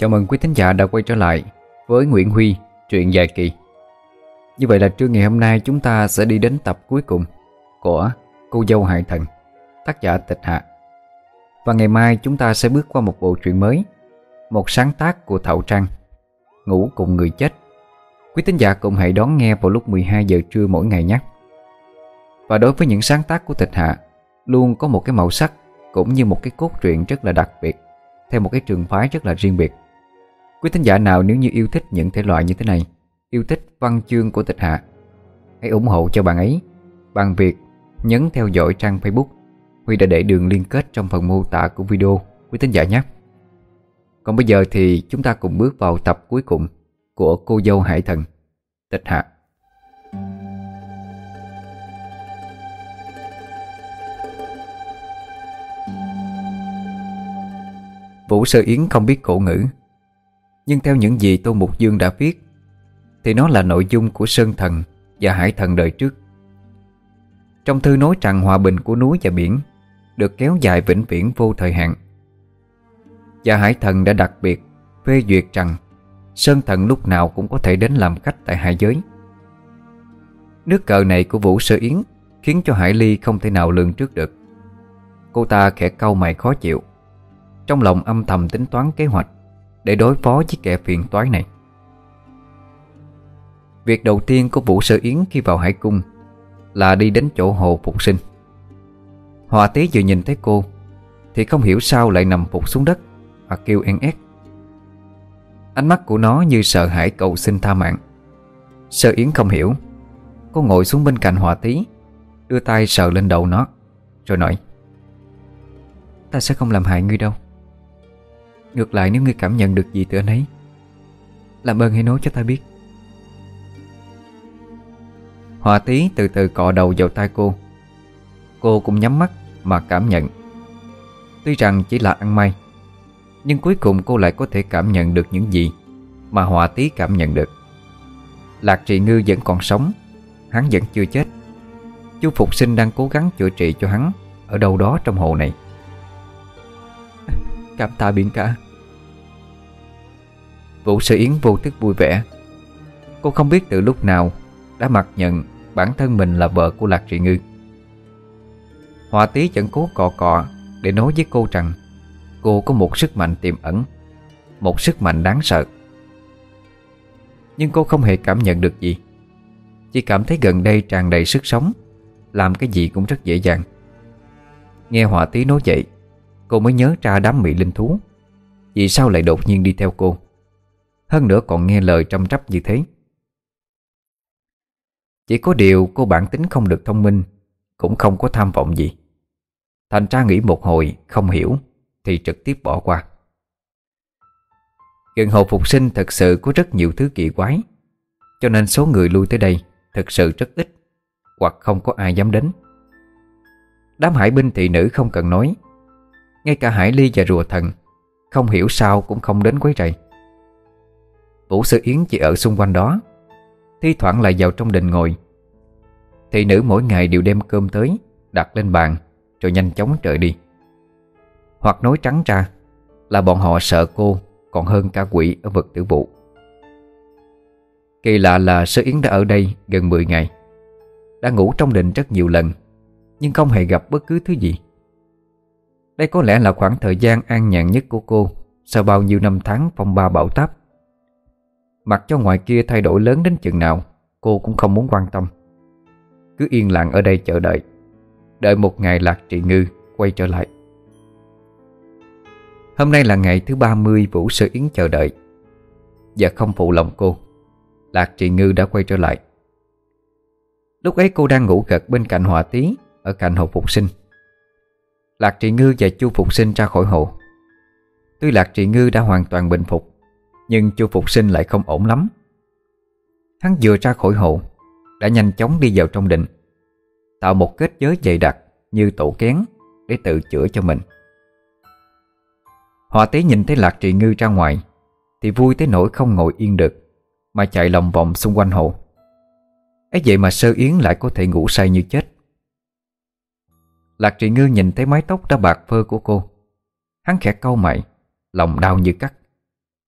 Chào mừng quý thính giả đã quay trở lại với Nguyễn Huy, truyện dài kỳ. Như vậy là trưa ngày hôm nay chúng ta sẽ đi đến tập cuối cùng của Cô dâu hại thần, tác giả Tịch Hạ. Và ngày mai chúng ta sẽ bước qua một bộ truyện mới Một sáng tác của Thảo Trăng Ngủ cùng người chết. Quý thính giả cùng hãy đón nghe vào lúc 12 giờ trưa mỗi ngày nhé. Và đối với những sáng tác của Tịch Hạ Luôn có một cái màu sắc cũng như một cái cốt truyện rất là đặc biệt Theo một cái trường phái rất là riêng biệt. Quý thính giả nào nếu như yêu thích những thể loại như thế này, Yêu thích văn chương của tịch hạ, Hãy ủng hộ cho bạn ấy Bằng việc nhấn theo dõi trang Facebook Huy đã để đường liên kết trong phần mô tả của video, Quý thính giả nhé. Còn bây giờ thì chúng ta cùng bước vào tập cuối cùng Của cô dâu hải thần, Tịch hạ. Vũ Sơ Yến không biết cổ ngữ. Nhưng theo những gì Tô Mục Dương đã viết, Thì nó là nội dung của Sơn Thần và Hải Thần đời trước. Trong thư nói rằng hòa bình của núi và biển Được kéo dài vĩnh viễn vô thời hạn. Và Hải Thần đã đặc biệt phê duyệt rằng Sơn Thần lúc nào cũng có thể đến làm khách tại hai giới. Nước cờ này của Vũ Sơ Yến Khiến cho Hải Ly không thể nào lường trước được. Cô ta khẽ cau mày khó chịu, trong lòng âm thầm tính toán kế hoạch. Để đối phó với kẻ phiền toái này. Việc đầu tiên của Vũ Sơ Yến khi vào hải cung Là đi đến chỗ hồ phục sinh. Hòa tí vừa nhìn thấy cô Thì không hiểu sao lại nằm phục xuống đất Và kêu en ét. Ánh mắt của nó như sợ hãi cầu xin tha mạng. Sơ Yến không hiểu. Cô ngồi xuống bên cạnh Hòa tí Đưa tay sờ lên đầu nó, Rồi nói, Ta sẽ không làm hại ngươi đâu. Ngược lại nếu ngươi cảm nhận được gì từ anh ấy, Làm ơn hãy nói cho ta biết. Hòa tí từ từ cọ đầu vào tay cô. Cô cũng nhắm mắt mà cảm nhận. Tuy rằng chỉ là ăn may, Nhưng cuối cùng cô lại có thể cảm nhận được những gì Mà Hòa tí cảm nhận được. Lạc trị ngư vẫn còn sống, Hắn vẫn chưa chết. Chú Phục sinh đang cố gắng chữa trị cho hắn Ở đâu đó trong hồ này. Cảm tạ biển cả. Vũ Sư Yến vô thức vui vẻ. Cô không biết từ lúc nào Đã mặc nhận bản thân mình là vợ của Lạc Trị Ngư. Họa tí chẳng cố cọ cọ Để nói với cô rằng Cô có một sức mạnh tiềm ẩn, Một sức mạnh đáng sợ. Nhưng cô không hề cảm nhận được gì. Chỉ cảm thấy gần đây tràn đầy sức sống, Làm cái gì cũng rất dễ dàng. Nghe họa tí nói vậy Cô mới nhớ ra đám mị linh thú. Vì sao lại đột nhiên đi theo cô? Hơn nữa còn nghe lời trăm trắp như thế. Chỉ có điều cô bản tính không được thông minh, Cũng không có tham vọng gì. Thành ra nghĩ một hồi, không hiểu, Thì trực tiếp bỏ qua. Gần hồ phục sinh thật sự có rất nhiều thứ kỳ quái, Cho nên số người lui tới đây Thật sự rất ít, Hoặc không có ai dám đến. Đám hải binh thị nữ không cần nói ngay cả Hải Ly và rùa thần Không hiểu sao cũng không đến quấy rầy. Vũ Sư Yến chỉ ở xung quanh đó, Thi thoảng lại vào trong đình ngồi. Thị nữ mỗi ngày đều đem cơm tới, Đặt lên bàn, Rồi nhanh chóng trời đi. Hoặc nói trắng ra Là bọn họ sợ cô Còn hơn cả quỷ ở vực tử vụ. Kỳ lạ là Sư Yến đã ở đây gần 10 ngày, Đã ngủ trong đình rất nhiều lần, Nhưng không hề gặp bất cứ thứ gì đây có lẽ là khoảng thời gian an nhàn nhất của cô, Sau bao nhiêu năm tháng phong ba bão táp. Mặc cho ngoài kia thay đổi lớn đến chừng nào, Cô cũng không muốn quan tâm. Cứ yên lặng ở đây chờ đợi Đợi một ngày Lạc Trị Ngư quay trở lại. Hôm nay là ngày thứ 30 Vũ Sơ Yến chờ đợi, Và không phụ lòng cô, Lạc Trị Ngư đã quay trở lại. Lúc ấy cô đang ngủ gật bên cạnh họa tí Ở cạnh hồ phục sinh. Lạc Trị Ngư và Chu Phục Sinh ra khỏi hộ Tuy Lạc Trị Ngư đã hoàn toàn bình phục, Nhưng Chu Phục Sinh lại không ổn lắm. Hắn vừa ra khỏi hộ Đã nhanh chóng đi vào trong định, Tạo một kết giới dày đặc Như tổ kén Để tự chữa cho mình. Họa tế nhìn thấy Lạc Trị Ngư ra ngoài, Thì vui tới nỗi không ngồi yên được, Mà chạy lòng vòng xung quanh hộ ấy vậy mà Sơ Yến lại có thể ngủ say như chết. Lạc Trị Ngư nhìn thấy mái tóc đã bạc phơ của cô. Hắn khẽ câu mày, Lòng đau như cắt.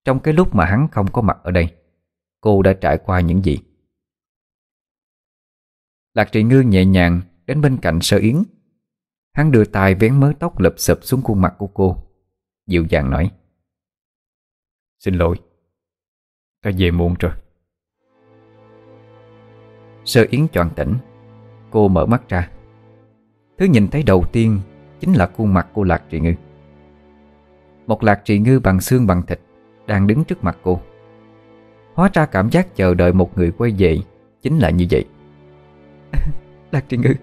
Trong cái lúc mà hắn không có mặt ở đây, Cô đã trải qua những gì? Lạc trị ngư nhẹ nhàng Đến bên cạnh sơ yến. Hắn đưa tay vén mớ tóc lụp sụp xuống khuôn mặt của cô, Dịu dàng nói, Xin lỗi, Ta về muộn rồi. Sơ Yến choàng tỉnh, Cô mở mắt ra. Thứ nhìn thấy đầu tiên Chính là khuôn mặt của Lạc Trị Ngư. Một Lạc Trị Ngư bằng xương bằng thịt Đang đứng trước mặt cô. Hóa ra cảm giác chờ đợi một người quay về Chính là như vậy. Lạc Trị Ngư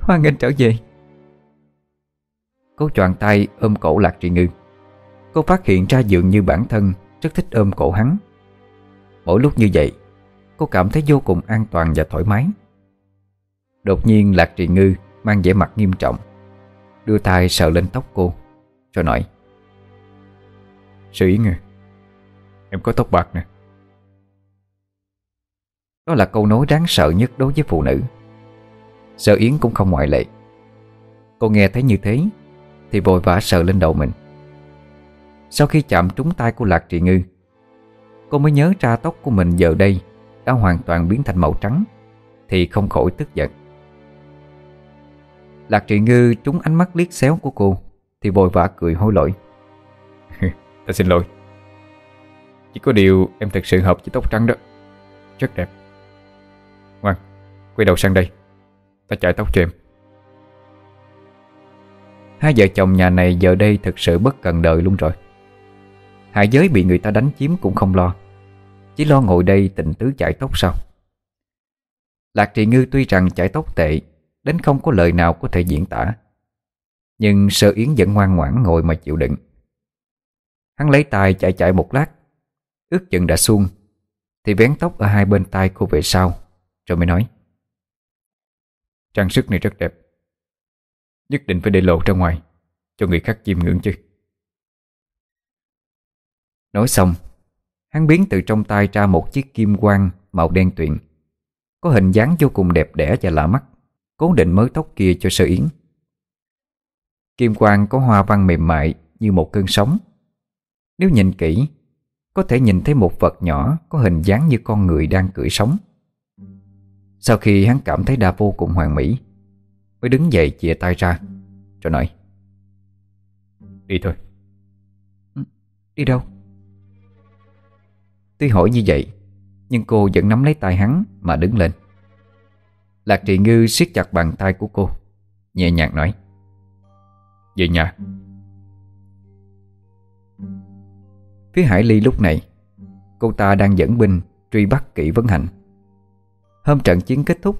Hoan nghênh trở về. Cô choàng tay ôm cổ Lạc Trị Ngư. Cô phát hiện ra dường như bản thân Rất thích ôm cổ hắn. Mỗi lúc như vậy, Cô cảm thấy vô cùng an toàn và thoải mái. Đột nhiên Lạc Trị Ngư Mang vẻ mặt nghiêm trọng. Đưa tay sờ lên tóc cô Rồi nói, Sư Yến à Em có tóc bạc nè. Đó là câu nói đáng sợ nhất đối với phụ nữ. Sợ Yến cũng không ngoại lệ. Cô nghe thấy như thế, Thì vội vã sờ lên đầu mình. Sau khi chạm trúng tay của Lạc Trì Ngư, Cô mới nhớ ra tóc của mình giờ đây Đã hoàn toàn biến thành màu trắng, Thì không khỏi tức giận. Lạc trị ngư trúng ánh mắt liếc xéo của cô Thì vội vã cười hối lỗi. Ta xin lỗi. Chỉ có điều em thật sự hợp với tóc trắng đó. Rất đẹp. Ngoan, quay đầu sang đây. Ta chạy tóc cho em. Hai vợ chồng nhà này giờ đây thật sự bất cần đời luôn rồi. Hạ giới bị người ta đánh chiếm cũng không lo. Chỉ lo ngồi đây tình tứ chải tóc sao Lạc Trị Ngư tuy rằng chải tóc tệ Đến không có lời nào có thể diễn tả. Nhưng Sơ Yến vẫn ngoan ngoãn ngồi mà chịu đựng. Hắn lấy tay chạy chạy một lát, Ước chừng đã xuông, Thì vén tóc ở hai bên tay cô về sau, Rồi mới nói, Trang sức này rất đẹp, Nhất định phải để lộ ra ngoài, Cho người khác chiêm ngưỡng chứ. Nói xong, Hắn biến từ trong tay ra một chiếc kim quang Màu đen tuyền, Có hình dáng vô cùng đẹp đẽ và lạ mắt. Cố định mớ tóc kia cho sơ yến. Kim quang có hoa văn mềm mại Như một cơn sóng. Nếu nhìn kỹ, Có thể nhìn thấy một vật nhỏ Có hình dáng như con người đang cưỡi sóng. Sau khi hắn cảm thấy đã vô cùng hoàn mỹ, Mới đứng dậy chìa tay ra Rồi nói, Đi thôi. Ừ, đi đâu? Tuy hỏi như vậy, Nhưng cô vẫn nắm lấy tay hắn Mà đứng lên. Lạc thị Ngư siết chặt bàn tay của cô, Nhẹ nhàng nói. Về nhà. Phía Hải Ly lúc này, Cô ta đang dẫn binh Truy bắt kỹ vấn hành. Hôm trận chiến kết thúc,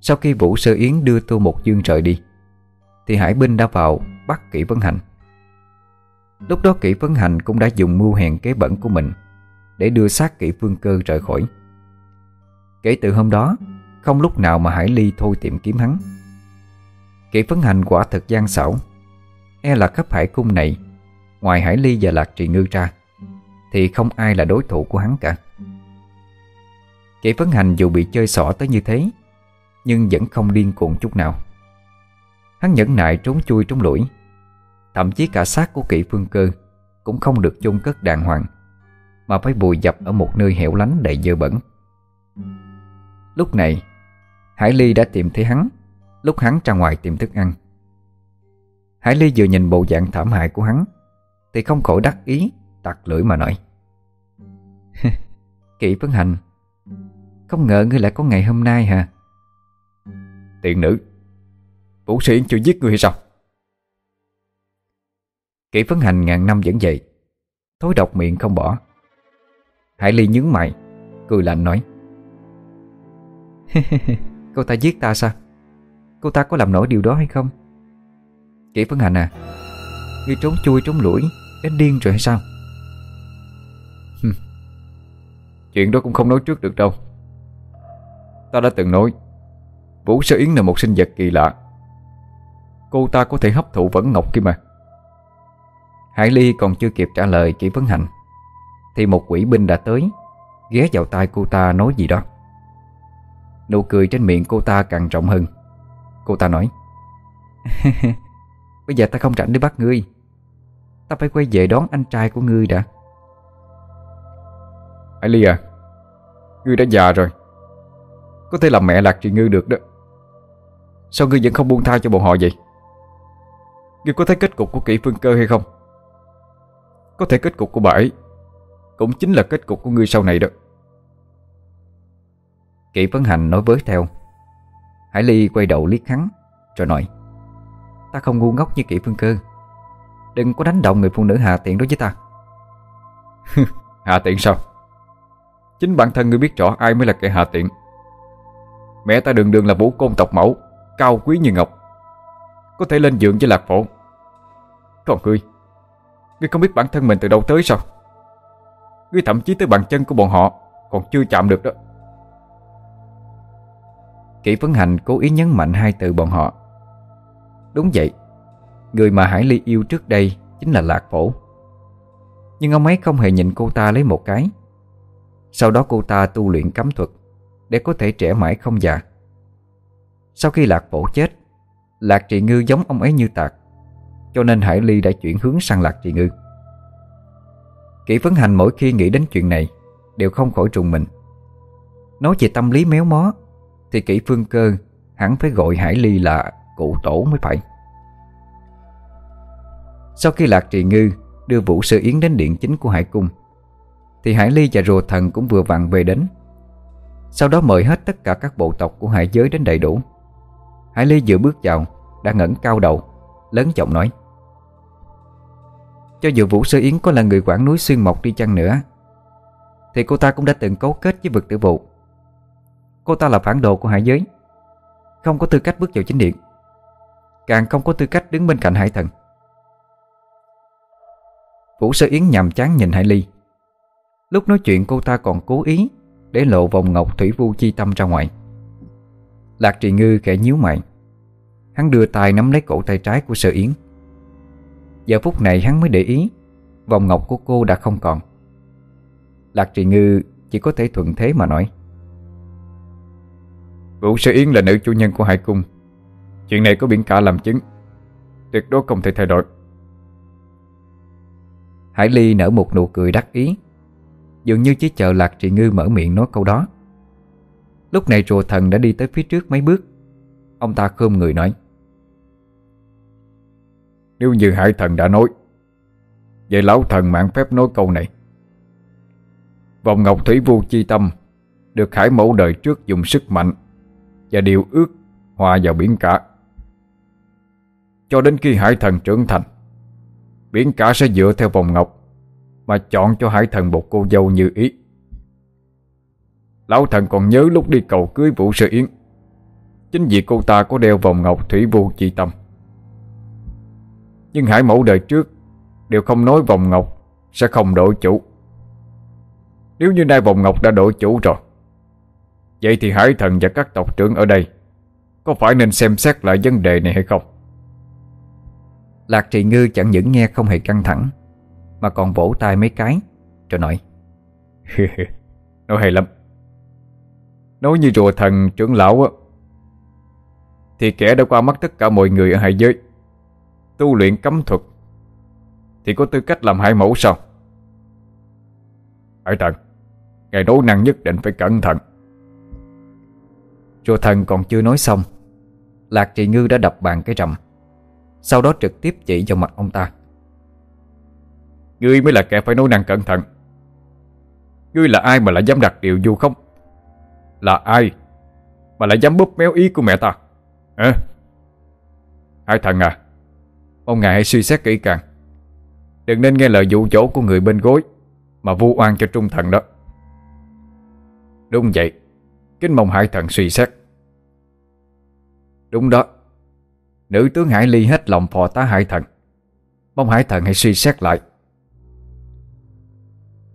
Sau khi Vũ Sơ Yến đưa Tô Một Dương rời đi, Thì Hải binh đã vào Bắt kỹ vấn hành. Lúc đó kỹ vấn hành cũng đã dùng mưu hèn kế bẩn của mình Để đưa sát kỹ phương cơ rời khỏi. Kể từ hôm đó không lúc nào mà Hải Ly thôi tìm kiếm hắn. Kỷ phấn hành quả thật gian xảo. E là khắp hải cung này, Ngoài Hải Ly và Lạc Trì Ngư ra, Thì không ai là đối thủ của hắn cả. Kỷ phấn hành dù bị chơi xỏ tới như thế, Nhưng vẫn không điên cuồng chút nào. Hắn nhẫn nại trốn chui trốn lũi Thậm chí cả xác của kỵ phương cơ Cũng không được chôn cất đàng hoàng, Mà phải bùi dập ở một nơi hẻo lánh đầy dơ bẩn. Lúc này Hải Ly đã tìm thấy hắn Lúc hắn ra ngoài tìm thức ăn. Hải Ly vừa nhìn bộ dạng thảm hại của hắn Thì không khỏi đắc ý Tặc lưỡi mà nói. Kỵ Phấn Hành Không ngờ ngươi lại có ngày hôm nay hả? Tiện nữ Vũ sĩ chưa giết ngươi hay sao? Kỵ Phấn Hành ngàn năm vẫn vậy Thối độc miệng không bỏ. Hải Ly nhướng mày Cười lạnh nói Cô ta giết ta sao? Cô ta có làm nổi điều đó hay không? Kỷ Phấn Hành à Ngươi trốn chui trốn lũi Đến điên rồi hay sao? Chuyện đó cũng không nói trước được đâu. Ta đã từng nói, Vũ Sơ Yến là một sinh vật kỳ lạ. Cô ta có thể hấp thụ vẫn ngọc kia mà. Hải Ly còn chưa kịp trả lời Kỷ Vấn Hành, Thì một quỷ binh đã tới, Ghé vào tai cô ta nói gì đó. Nụ cười trên miệng cô ta càng rộng hơn. Cô ta nói Bây giờ ta không rảnh để bắt ngươi. Ta phải quay về đón anh trai của ngươi đã. Ly à Ngươi đã già rồi. Có thể làm mẹ Lạc Trì Ngư được đó. Sao ngươi vẫn không buông tha cho bọn họ vậy? Ngươi có thấy kết cục của kỹ phương cơ hay không? Có thể kết cục của bà ấy Cũng chính là kết cục của ngươi sau này đó Kỷ Vấn Hành nói với theo. Hải Ly quay đầu liếc hắn, Rồi nói, Ta không ngu ngốc như Kỷ phương cơ. Đừng có đánh động người phụ nữ hạ tiện đối với ta. Hạ tiện sao? Chính bản thân ngươi biết rõ ai mới là kẻ hạ tiện. Mẹ ta đường đường là vũ côn tộc mẫu, Cao quý như ngọc, Có thể lên giường với lạc phổ. Còn ngươi Ngươi không biết bản thân mình từ đâu tới sao? Ngươi thậm chí tới bàn chân của bọn họ Còn chưa chạm được đó. Kỷ Vấn Hành cố ý nhấn mạnh hai từ bọn họ. Đúng vậy, Người mà Hải Ly yêu trước đây Chính là Lạc Phổ. Nhưng ông ấy không hề nhìn cô ta lấy một cái. Sau đó cô ta tu luyện cấm thuật Để có thể trẻ mãi không già. Sau khi Lạc Phổ chết, Lạc Trị Ngư giống ông ấy như tạc, Cho nên Hải Ly đã chuyển hướng sang Lạc Trị Ngư. Kỷ Vấn Hành mỗi khi nghĩ đến chuyện này Đều không khỏi trùng mình. Nói về tâm lý méo mó thì kỹ Phương Cơ Hẳn phải gọi Hải Ly là cụ tổ mới phải. Sau khi Lạc Trì Ngư Đưa Vũ Sư Yến đến điện chính của Hải Cung, Thì Hải Ly và Rùa Thần cũng vừa vặn về đến. Sau đó mời hết tất cả các bộ tộc của hải giới đến đầy đủ. Hải Ly vừa bước vào, Đã ngẩng cao đầu, Lớn giọng nói. Cho dù Vũ Sư Yến có là người quản núi Xuyên Mộc đi chăng nữa, Thì cô ta cũng đã từng cấu kết với vực tử vụ. Cô ta là phản đồ của hải giới. Không có tư cách bước vào chính điện. Càng không có tư cách đứng bên cạnh hải thần. Vũ Sơ Yến nhằm chán nhìn Hải Ly. Lúc nói chuyện, cô ta còn cố ý Để lộ vòng ngọc thủy vu chi tâm ra ngoài. Lạc trì ngư khẽ nhíu mày. Hắn đưa tay nắm lấy cổ tay trái của Sơ Yến. Giờ phút này hắn mới để ý, Vòng ngọc của cô đã không còn. Lạc trì ngư chỉ có thể thuận thế mà nói. Vũ Sơ Yến là nữ chủ nhân của Hải Cung. Chuyện này có biển cả làm chứng. Tuyệt đối không thể thay đổi. Hải Ly nở một nụ cười đắc ý. Dường như chỉ chờ Lạc Trị Ngư mở miệng nói câu đó. Lúc này rùa thần đã đi tới phía trước mấy bước. Ông ta khơm người nói. Nếu như hải thần đã nói Vậy lão thần mạng phép nói câu này. Vòng ngọc thủy vu chi tâm Được hải mẫu đời trước dùng sức mạnh và điều ước hòa vào biển cả. Cho đến khi hải thần trưởng thành, Biển cả sẽ dựa theo vòng ngọc Mà chọn cho hải thần một cô dâu như ý. Lão thần còn nhớ lúc đi cầu cưới Vũ Sơ Yến, Chính vì cô ta có đeo vòng ngọc thủy vô chi tâm. Nhưng hải mẫu đời trước Đều không nói vòng ngọc Sẽ không đổi chủ. Nếu như nay vòng ngọc đã đổi chủ rồi Vậy thì hải thần và các tộc trưởng ở đây Có phải nên xem xét lại vấn đề này hay không? Lạc Trị Ngư chẳng những nghe không hề căng thẳng Mà còn vỗ tay mấy cái Rồi nói. Nói hay lắm. Nói như rùa thần trưởng lão á Thì kẻ đã qua mắt tất cả mọi người ở hải giới Tu luyện cấm thuật Thì có tư cách làm hai mẫu sao? Hải thần Ngài đấu năng nhất định phải cẩn thận Rùa thần còn chưa nói xong, Lạc Trị Ngư đã đập bàn cái rầm, Sau đó trực tiếp chỉ vào mặt ông ta. Ngươi mới là kẻ phải nói năng cẩn thận. Ngươi là ai mà lại dám đặt điều du không? Là ai Mà lại dám bóp méo ý của mẹ ta? Hả? Hai thần à Ông ngài hãy suy xét kỹ càng. Đừng nên nghe lời dụ dỗ của người bên gối Mà vu oan cho trung thần đó. Đúng vậy, Kính mong hải thần suy xét. Đúng đó. Nữ tướng Hải Ly hết lòng phò tá hải thần. Mong hải thần hãy suy xét lại.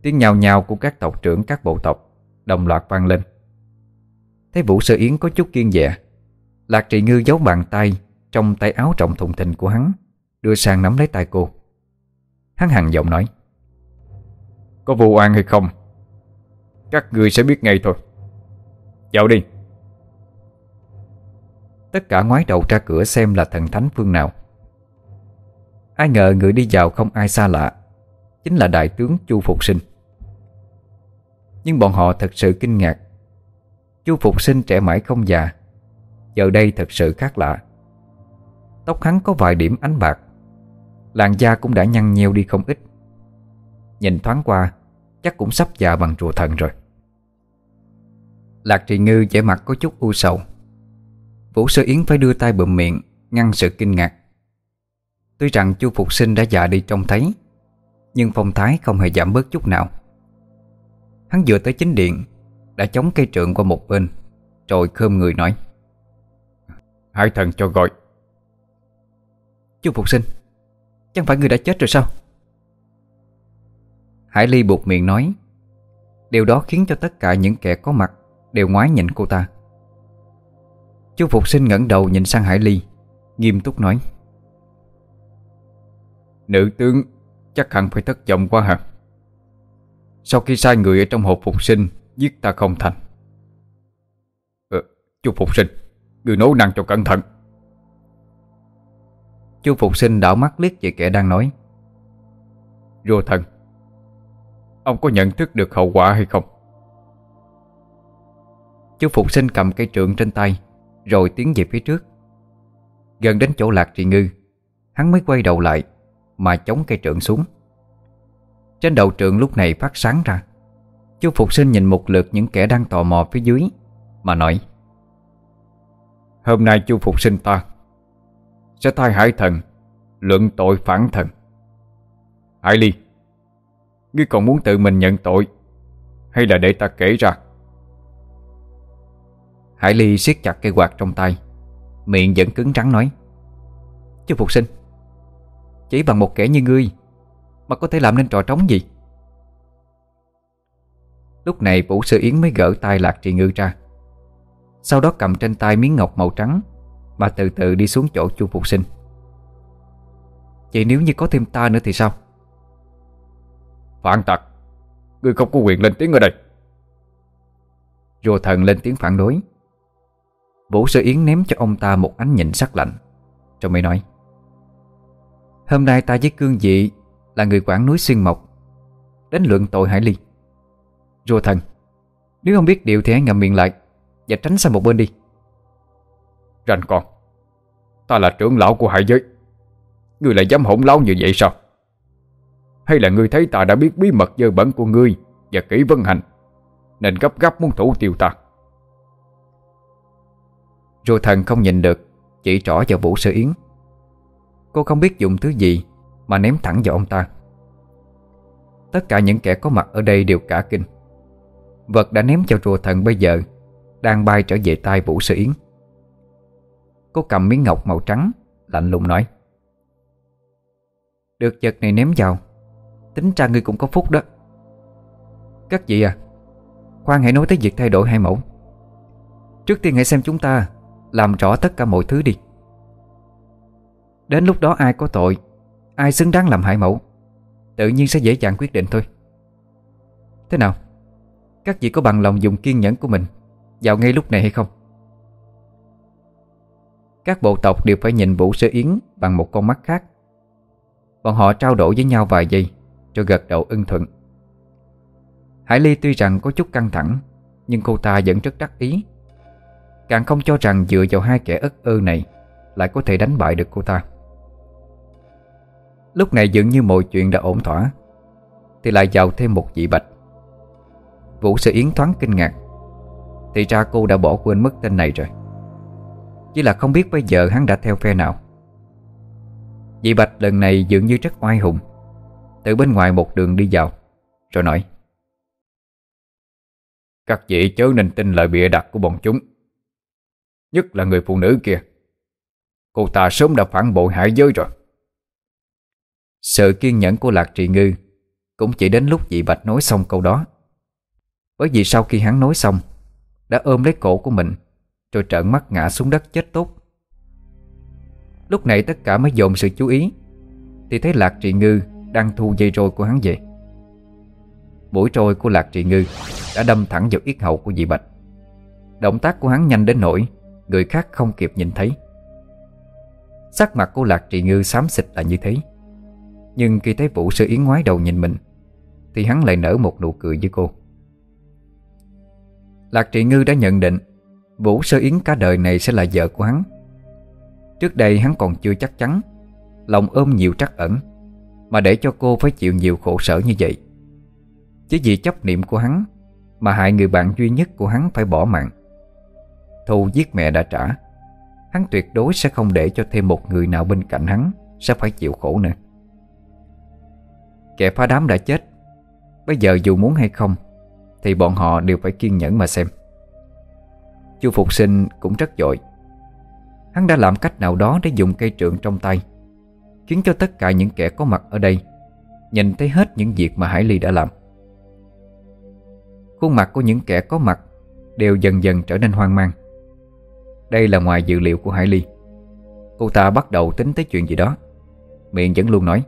Tiếng nhào nhào của các tộc trưởng các bộ tộc Đồng loạt vang lên. Thấy Vũ Sơ Yến có chút kiên dè, Lạc Trị Ngư giấu bàn tay Trong tay áo trọng thùng thình của hắn, Đưa sang nắm lấy tay cô. Hắn hằng giọng nói, Có vụ oan hay không? Các người sẽ biết ngay thôi. Dạo đi. Tất cả ngoái đầu ra cửa xem là thần thánh phương nào. Ai ngờ người đi vào không ai xa lạ, Chính là đại tướng Chu Phục Sinh. Nhưng bọn họ thật sự kinh ngạc. Chu Phục sinh trẻ mãi không già, Giờ đây thật sự khác lạ. Tóc hắn có vài điểm ánh bạc, Làn da cũng đã nhăn nheo đi không ít. Nhìn thoáng qua, Chắc cũng sắp già bằng rùa thần rồi. Lạc trì ngư vẻ mặt có chút u sầu. Vũ sơ yến phải đưa tay bụm miệng Ngăn sự kinh ngạc. Tuy rằng chu Phục sinh đã già đi trông thấy Nhưng phong thái không hề giảm bớt chút nào. Hắn vừa tới chính điện Đã chống cây trượng qua một bên Rồi khơm người nói Hai thần cho gọi. Chu Phục sinh Chẳng phải người đã chết rồi sao? Hải Ly buộc miệng nói Điều đó khiến cho tất cả những kẻ có mặt Đều ngoái nhìn cô ta chú Phục sinh ngẩng đầu nhìn sang Hải Ly Nghiêm túc nói. Nữ tướng chắc hẳn phải thất vọng quá hả? Sau khi sai người ở trong hộp phục sinh Giết ta không thành. Ờ, Chú Phục sinh Người nấu năng cho cẩn thận. Chú Phục sinh đảo mắt liếc về kẻ đang nói. Rùa thần Ông có nhận thức được hậu quả hay không? Chú Phục sinh cầm cây trượng trên tay rồi tiến về phía trước. Gần đến chỗ lạc trì ngư, Hắn mới quay đầu lại Mà chống cây trượng xuống. Trên đầu trượng lúc này phát sáng ra. Chú Phục sinh nhìn một lượt những kẻ đang tò mò phía dưới, Mà nói, Hôm nay chú Phục sinh ta Sẽ thay hải thần Luận tội phản thần. Hải Ly, Ngươi còn muốn tự mình nhận tội Hay là để ta kể ra Hải Ly siết chặt cây quạt trong tay Miệng vẫn cứng trắng nói Chú Phục sinh Chỉ bằng một kẻ như ngươi Mà có thể làm nên trò trống gì? Lúc này Vũ Sư Yến mới gỡ tay Lạc Trì Ngư ra. Sau đó cầm trên tay miếng ngọc màu trắng Mà từ từ đi xuống chỗ chu Phục sinh. Vậy nếu như có thêm ta nữa thì sao? Phản tặc Ngươi không có quyền lên tiếng ở đây. Rùa thần lên tiếng phản đối Vũ Sơ Yến ném cho ông ta một ánh nhìn sắc lạnh. Rồi mới nói, Hôm nay ta với cương dị Là người quản núi Xuyên Mộc, Đến luận tội Hải Ly. Rùa thần, Nếu không biết điều thì hãy ngậm miệng lại Và tránh sang một bên đi. Rành con, Ta là trưởng lão của hải giới, Ngươi lại dám hỗn láo như vậy sao? Hay là ngươi thấy ta đã biết bí mật dơ bẩn của ngươi Và kỹ vân hành, Nên gấp gáp muốn thủ tiêu ta? Rồi thần không nhìn được, Chỉ trỏ vào Vũ Sơ Yến. Cô không biết dùng thứ gì Mà ném thẳng vào ông ta. Tất cả những kẻ có mặt ở đây đều cả kinh. Vật đã ném cho rùa thần bây giờ Đang bay trở về tay Vũ Sơ Yến. Cô cầm miếng ngọc màu trắng, Lạnh lùng nói, Được vật này ném vào, Tính ra ngươi cũng có phúc đó. Các vị à Khoan hãy nói tới việc thay đổi hai mẫu. Trước tiên hãy xem chúng ta làm rõ tất cả mọi thứ đi. Đến lúc đó ai có tội, Ai xứng đáng làm hại mẫu, Tự nhiên sẽ dễ dàng quyết định thôi. Thế nào? Các vị có bằng lòng dùng kiên nhẫn của mình Vào ngay lúc này hay không? Các bộ tộc đều phải nhìn Vũ Sơ Yến Bằng một con mắt khác. Bọn họ trao đổi với nhau vài giây Cho gật đầu ưng thuận. Hải Ly tuy rằng có chút căng thẳng, Nhưng cô ta vẫn rất đắc ý. Càng không cho rằng dựa vào hai kẻ ất ơ này Lại có thể đánh bại được cô ta. Lúc này dường như mọi chuyện đã ổn thỏa, Thì lại vào thêm một vị bạch. Vũ Sư Yến thoáng kinh ngạc, Thì ra cô đã bỏ quên mất tên này rồi. Chỉ là không biết bây giờ hắn đã theo phe nào. Vị bạch lần này dường như rất oai hùng, Từ bên ngoài một đường đi vào, Rồi nói, Các vị chớ nên tin lời bịa đặt của bọn chúng. Nhất là người phụ nữ kia. Cô ta sớm đã phản bội hải giới rồi. Sự kiên nhẫn của Lạc Trị Ngư Cũng chỉ đến lúc dị Bạch nói xong câu đó. Bởi vì sau khi hắn nói xong, Đã ôm lấy cổ của mình, Rồi trợn mắt ngã xuống đất chết tốt. Lúc này tất cả mới dồn sự chú ý, Thì thấy Lạc Trị Ngư Đang thu dây roi của hắn về. Mũi trôi của Lạc Trị Ngư Đã đâm thẳng vào yết hậu của dị Bạch. Động tác của hắn nhanh đến nỗi Người khác không kịp nhìn thấy. Sắc mặt của Lạc Trì Ngư xám xịt là như thế. Nhưng khi thấy Vũ Sư Yến ngoái đầu nhìn mình, Thì hắn lại nở một nụ cười với cô. Lạc Trị Ngư đã nhận định Vũ Sơ Yến cả đời này sẽ là vợ của hắn. Trước đây hắn còn chưa chắc chắn Lòng ôm nhiều trắc ẩn, Mà để cho cô phải chịu nhiều khổ sở như vậy. Chỉ vì chấp niệm của hắn Mà hại người bạn duy nhất của hắn phải bỏ mạng. Thù giết mẹ đã trả. Hắn tuyệt đối sẽ không để cho thêm một người nào bên cạnh hắn Sẽ phải chịu khổ nữa. Kẻ phá đám đã chết. Bây giờ dù muốn hay không, Thì bọn họ đều phải kiên nhẫn mà xem. Chu Phục Sinh cũng rất dội Hắn đã làm cách nào đó để dùng cây trượng trong tay, Khiến cho tất cả những kẻ có mặt ở đây Nhìn thấy hết những việc mà Hải Ly đã làm. Khuôn mặt của những kẻ có mặt Đều dần dần trở nên hoang mang. Đây là ngoài dự liệu của Hải Ly. Cô ta bắt đầu tính tới chuyện gì đó. Miệng vẫn luôn nói,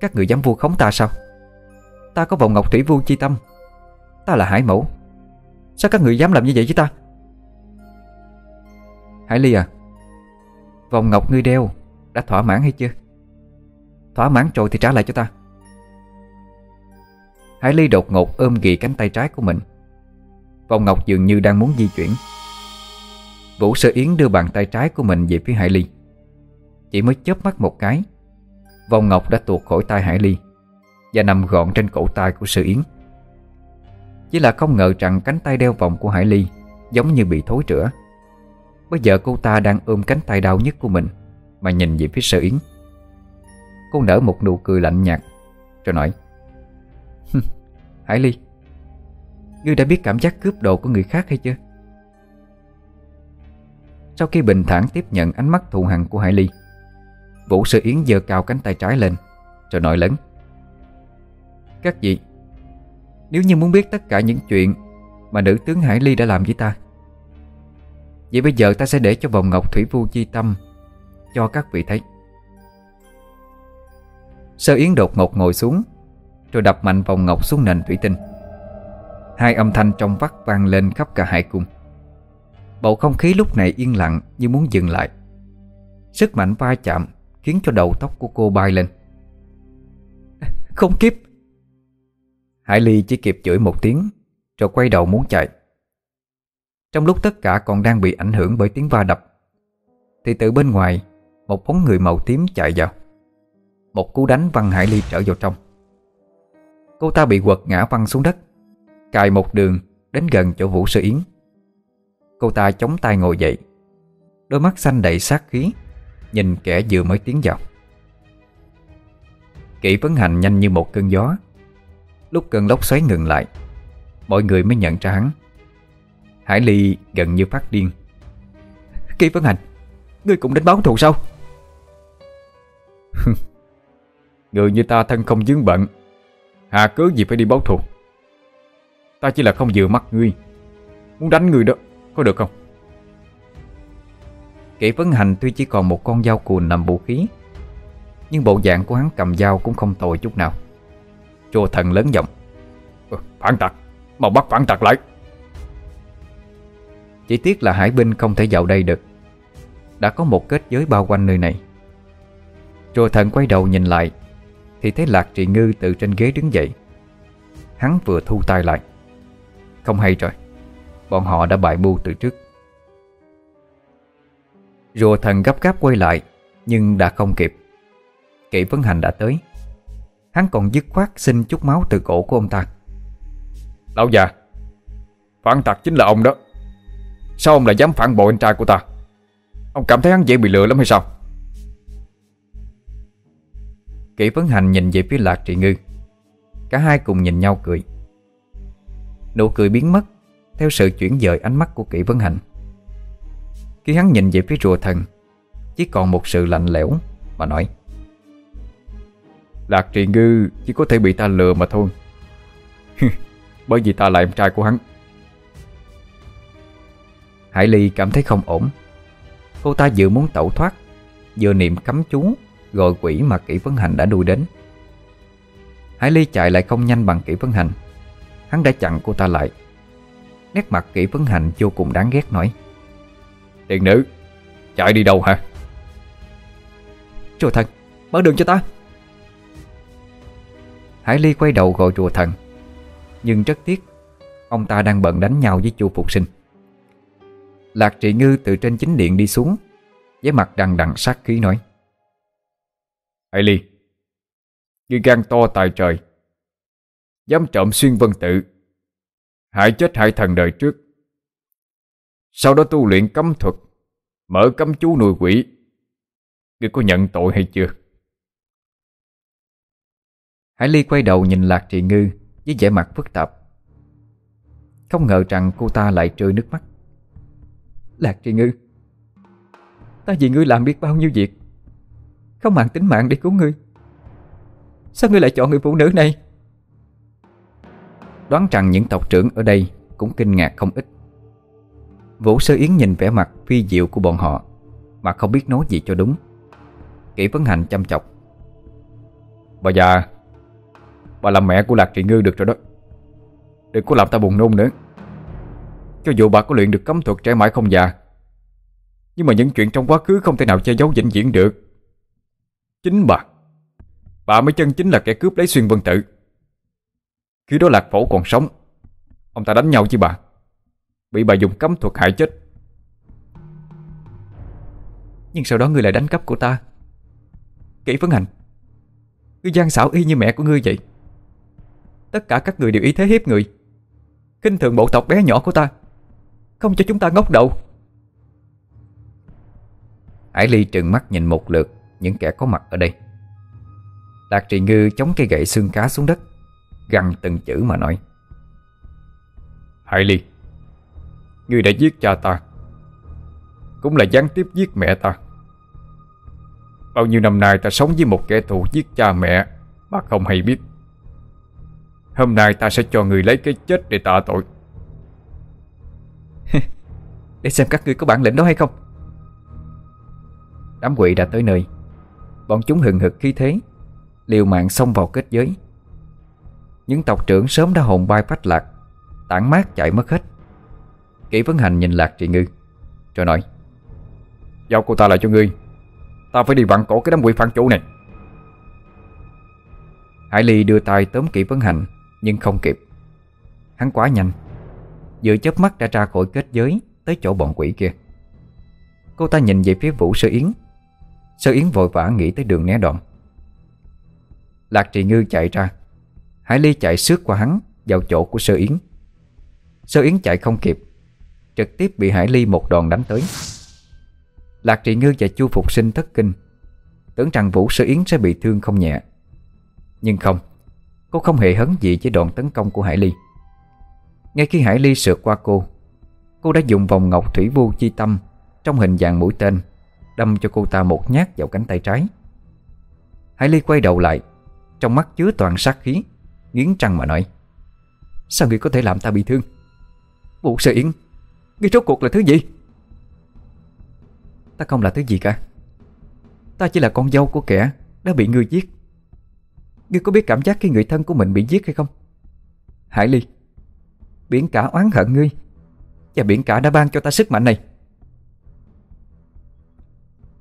Các người dám vu khống ta sao? Ta có vòng ngọc thủy vu chi tâm. Ta là hải mẫu. Sao các người dám làm như vậy với ta? Hải Ly à Vòng ngọc ngươi đeo Đã thỏa mãn hay chưa? Thỏa mãn rồi thì trả lại cho ta. Hải Ly đột ngột ôm ghì cánh tay trái của mình. Vòng ngọc dường như đang muốn di chuyển. Vũ Sơ Yến đưa bàn tay trái của mình về phía Hải Ly. Chỉ mới chớp mắt một cái, Vòng ngọc đã tuột khỏi tay Hải Ly Và nằm gọn trên cổ tay của Sơ Yến. Chỉ là không ngờ rằng cánh tay đeo vòng của Hải Ly Giống như bị thối rữa Bây giờ cô ta đang ôm cánh tay đau nhất của mình Mà nhìn về phía Sơ Yến. Cô nở một nụ cười lạnh nhạt Rồi nói Hải Ly, Ngươi đã biết cảm giác cướp đồ của người khác hay chưa? Sau khi bình thản tiếp nhận ánh mắt thù hằn của Hải Ly, Vũ Sơ Yến giơ cao cánh tay trái lên, Rồi nói lớn. Các vị, Nếu như muốn biết tất cả những chuyện Mà nữ tướng Hải Ly đã làm với ta, Vậy bây giờ ta sẽ để cho vòng ngọc thủy vu chi tâm Cho các vị thấy. Sơ Yến đột ngột ngồi xuống, Rồi đập mạnh vòng ngọc xuống nền thủy tinh. Hai âm thanh trong vắt vang lên khắp cả hải cung. Bầu không khí lúc này yên lặng như muốn dừng lại. Sức mạnh va chạm Khiến cho đầu tóc của cô bay lên. Không kiếp Hải Ly chỉ kịp chửi một tiếng, Rồi quay đầu muốn chạy. Trong lúc tất cả còn đang bị ảnh hưởng bởi tiếng va đập, Thì từ bên ngoài, Một bóng người màu tím chạy vào. Một cú đánh văng Hải Ly trở vào trong. Cô ta bị quật ngã văng xuống đất, Cài một đường đến gần chỗ Vũ sư Yến. Cô ta chống tay ngồi dậy. Đôi mắt xanh đầy sát khí, Nhìn kẻ vừa mới tiến vào. Kỷ vấn hành nhanh như một cơn gió. Lúc cơn lốc xoáy ngừng lại, Mọi người mới nhận ra hắn. Hải Ly gần như phát điên. Kỷ vấn hành, Ngươi cũng đến báo thù sao? Người như ta thân không dướng bận. Hà cớ gì phải đi báo thù? Ta chỉ là không vừa mắt ngươi. Muốn đánh ngươi đó. Có được không? Kỷ vấn hành tuy chỉ còn một con dao cùn nằm vũ khí, Nhưng bộ dạng của hắn cầm dao cũng không tồi chút nào. Chùa thần lớn giọng ừ, Phản tặc, Mau bắt phản tặc lại. Chỉ tiếc là hải binh không thể vào đây được. Đã có một kết giới bao quanh nơi này. Chùa thần quay đầu nhìn lại, Thì thấy Lạc Trị Ngư từ trên ghế đứng dậy. Hắn vừa thu tay lại. Không hay rồi. Bọn họ đã bại mưu từ trước. Rùa thần gấp gáp quay lại Nhưng đã không kịp. Kỷ vấn hành đã tới. Hắn còn dứt khoát xin chút máu từ cổ của ông ta. Lão già Phản tặc chính là ông đó. Sao ông lại dám phản bội anh trai của ta? Ông cảm thấy hắn dễ bị lừa lắm hay sao? Kỷ vấn hành nhìn về phía lạc trị ngư. Cả hai cùng nhìn nhau cười. Nụ cười biến mất theo sự chuyển dời ánh mắt của kỷ vấn hành khi hắn nhìn về phía rùa thần, Chỉ còn một sự lạnh lẽo Mà nói, Lạc trì ngư, chỉ có thể bị ta lừa mà thôi. Bởi vì ta là em trai của hắn. Hải Ly cảm thấy không ổn. Cô ta vừa muốn tẩu thoát, Vừa niệm cấm chú, Gọi quỷ mà kỹ vấn hành đã đuổi đến. Hải Ly chạy lại không nhanh bằng kỹ vấn hành Hắn đã chặn cô ta lại. Nét mặt kỹ vấn hành vô cùng đáng ghét nói. Tiền nữ Chạy đi đâu hả? Chùa thần Mở đường cho ta. Hải Ly quay đầu gọi chùa thần. Nhưng rất tiếc Ông ta đang bận đánh nhau với chu Phục Sinh. Lạc Trị Ngư từ trên chính điện đi xuống với mặt đằng đằng sát khí nói. Hải Ly Ngươi gan to tài trời Dám trộm xuyên vân tự Hại chết hại thần đời trước. Sau đó tu luyện cấm thuật, Mở cấm chú nuôi quỷ. Ngươi có nhận tội hay chưa? Hải Ly quay đầu nhìn Lạc Trị Ngư Với vẻ mặt phức tạp. Không ngờ rằng cô ta lại rơi nước mắt. Lạc Trị Ngư, Ta vì ngươi làm biết bao nhiêu việc, Không màng tính mạng để cứu ngươi. Sao ngươi lại chọn người phụ nữ này? Đoán rằng những tộc trưởng ở đây Cũng kinh ngạc không ít. Vũ Sơ Yến nhìn vẻ mặt phi diệu của bọn họ, Mà không biết nói gì cho đúng. Kỷ vấn hành chăm chọc. Bà già, Bà làm mẹ của Lạc Trị Ngư được rồi đó. Đừng có làm ta buồn nôn nữa. Cho dù bà có luyện được cấm thuật trẻ mãi không già, Nhưng mà những chuyện trong quá khứ không thể nào che giấu vĩnh viễn được. Chính bà Bà mới chân chính là kẻ cướp lấy xuyên vân tự khi đó Lạc Phổ còn sống, Ông ta đánh nhau với bà, Bị bà dùng cấm thuật hại chết. Nhưng sau đó ngươi lại đánh cắp của ta. Kỹ Phấn Hành Ngươi gian xảo y như mẹ của ngươi vậy. Tất cả các người đều ý thế hiếp người kinh thường bộ tộc bé nhỏ của ta, Không cho chúng ta ngốc đầu. Hải Ly trừng mắt nhìn một lượt Những kẻ có mặt ở đây. Lạc Trì Ngư chống cây gậy xương cá xuống đất. Gằn từng chữ mà nói. Hải Ly Ngươi đã giết cha ta Cũng là gián tiếp giết mẹ ta. Bao nhiêu năm nay ta sống với một kẻ thù giết cha mẹ Mà không hay biết. Hôm nay ta sẽ cho người lấy cái chết để tạ tội. Để xem các ngươi có bản lĩnh đó hay không. Đám quỷ đã tới nơi. Bọn chúng hừng hực khí thế Liều mạng xông vào kết giới những tộc trưởng sớm đã hồn bay phách lạc. Tản mát chạy mất hết. Kỷ vấn hành nhìn Lạc Trị Ngư, Rồi nói, Giao cô ta lại cho ngươi. Ta phải đi vặn cổ cái đám quỷ phản chủ này. Hải Ly đưa tay tóm kỹ vấn hành, Nhưng không kịp. Hắn quá nhanh, Vừa chớp mắt đã ra khỏi kết giới Tới chỗ bọn quỷ kia. Cô ta nhìn về phía Vũ Sơ Yến. Sơ Yến vội vã nghĩ tới đường né đoạn. Lạc Trì Ngư chạy ra Hải Ly chạy xước qua hắn, Vào chỗ của Sơ Yến. Sơ Yến chạy không kịp, Trực tiếp bị Hải Ly một đòn đánh tới. Lạc Trị Ngư và Chu Phục Sinh thất kinh, Tưởng rằng Vũ Sơ Yến sẽ bị thương không nhẹ. Nhưng không, Cô không hề hấn gì với đòn tấn công của Hải Ly. Ngay khi Hải Ly sượt qua cô Cô đã dùng vòng ngọc thủy vu chi tâm Trong hình dạng mũi tên, Đâm cho cô ta một nhát vào cánh tay trái. Hải Ly quay đầu lại, Trong mắt chứa toàn sát khí. Nghiến trăng mà nói. Sao ngươi có thể làm ta bị thương? Vũ Sơ Yến Ngươi rốt cuộc là thứ gì? Ta không là thứ gì cả. Ta chỉ là con dâu của kẻ Đã bị ngươi giết. Ngươi có biết cảm giác khi người thân của mình bị giết hay không? Hải Ly, Biển cả oán hận ngươi Và biển cả đã ban cho ta sức mạnh này.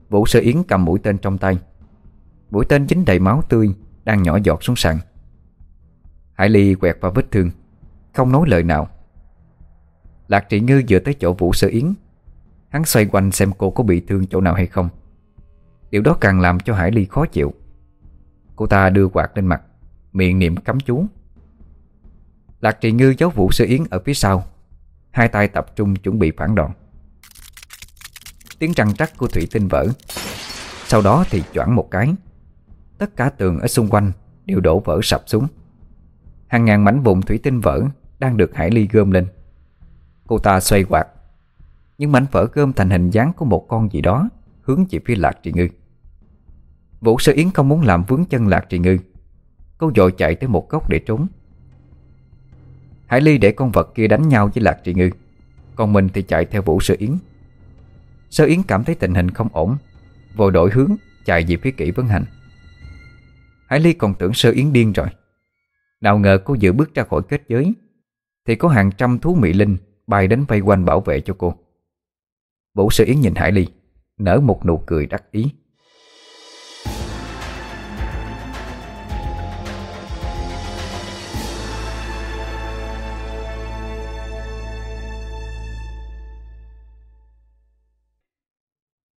Vũ Sơ Yến cầm mũi tên trong tay. Mũi tên dính đầy máu tươi Đang nhỏ giọt xuống sàn. Hải Ly quẹt vào vết thương. Không nói lời nào. Lạc Trị Ngư vừa tới chỗ Vũ Sơ Yến. Hắn xoay quanh xem cô có bị thương chỗ nào hay không. Điều đó càng làm cho Hải Ly khó chịu. Cô ta đưa quạt lên mặt, Miệng niệm cấm chú. Lạc Trị Ngư giấu Vũ Sơ Yến ở phía sau. Hai tay tập trung chuẩn bị phản đòn. Tiếng răng trắc của thủy tinh vỡ. Sau đó thì choảng một cái. Tất cả tường ở xung quanh Đều đổ vỡ sập xuống. Hàng ngàn mảnh vụn thủy tinh vỡ Đang được Hải Ly gom lên. Cô ta xoay quạt. Những mảnh vỡ gom thành hình dáng của một con gì đó, Hướng về phía Lạc Trị Ngư. Vũ Sơ Yến không muốn làm vướng chân Lạc Trị Ngư. Cô dội chạy tới một góc để trốn. Hải Ly để con vật kia đánh nhau với Lạc Trị Ngư. Còn mình thì chạy theo Vũ Sơ Yến. Sơ Yến cảm thấy tình hình không ổn, Vội đổi hướng, chạy về phía kỹ vấn hành. Hải Ly còn tưởng Sơ Yến điên rồi. Nào ngờ cô vừa bước ra khỏi kết giới, Thì có hàng trăm thú mỹ linh Bay đến vây quanh bảo vệ cho cô. Vũ Sư Yến nhìn Hải Ly, Nở một nụ cười đắc ý.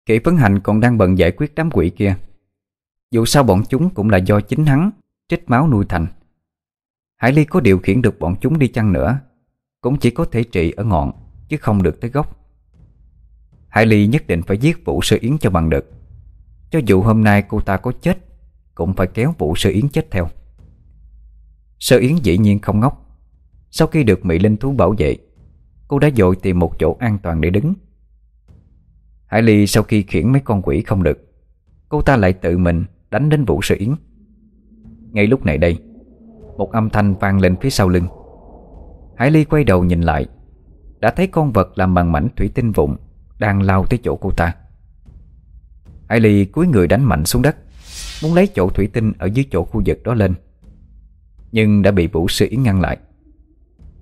Kỷ Phấn Hành còn đang bận giải quyết đám quỷ kia. Dù sao bọn chúng cũng là do chính hắn, Trích máu nuôi thành. Hải Ly có điều khiển được bọn chúng đi chăng nữa, Cũng chỉ có thể trị ở ngọn, Chứ không được tới gốc. Hải Ly nhất định phải giết Vũ Sơ Yến cho bằng được. Cho dù hôm nay cô ta có chết, Cũng phải kéo Vũ Sơ Yến chết theo. Sơ Yến dĩ nhiên không ngốc. Sau khi được Mỹ Linh Thú bảo vệ, Cô đã dội tìm một chỗ an toàn để đứng. Hải Ly sau khi khiển mấy con quỷ không được, Cô ta lại tự mình đánh đến Vũ Sơ Yến. Ngay lúc này đây một âm thanh vang lên phía sau lưng. Hải Ly quay đầu nhìn lại, Đã thấy con vật làm bằng mảnh thủy tinh vụn Đang lao tới chỗ cô ta. Hải Ly cúi người đánh mạnh xuống đất, Muốn lấy chỗ thủy tinh ở dưới chỗ khu vực đó lên, Nhưng đã bị Vũ sĩ ngăn lại.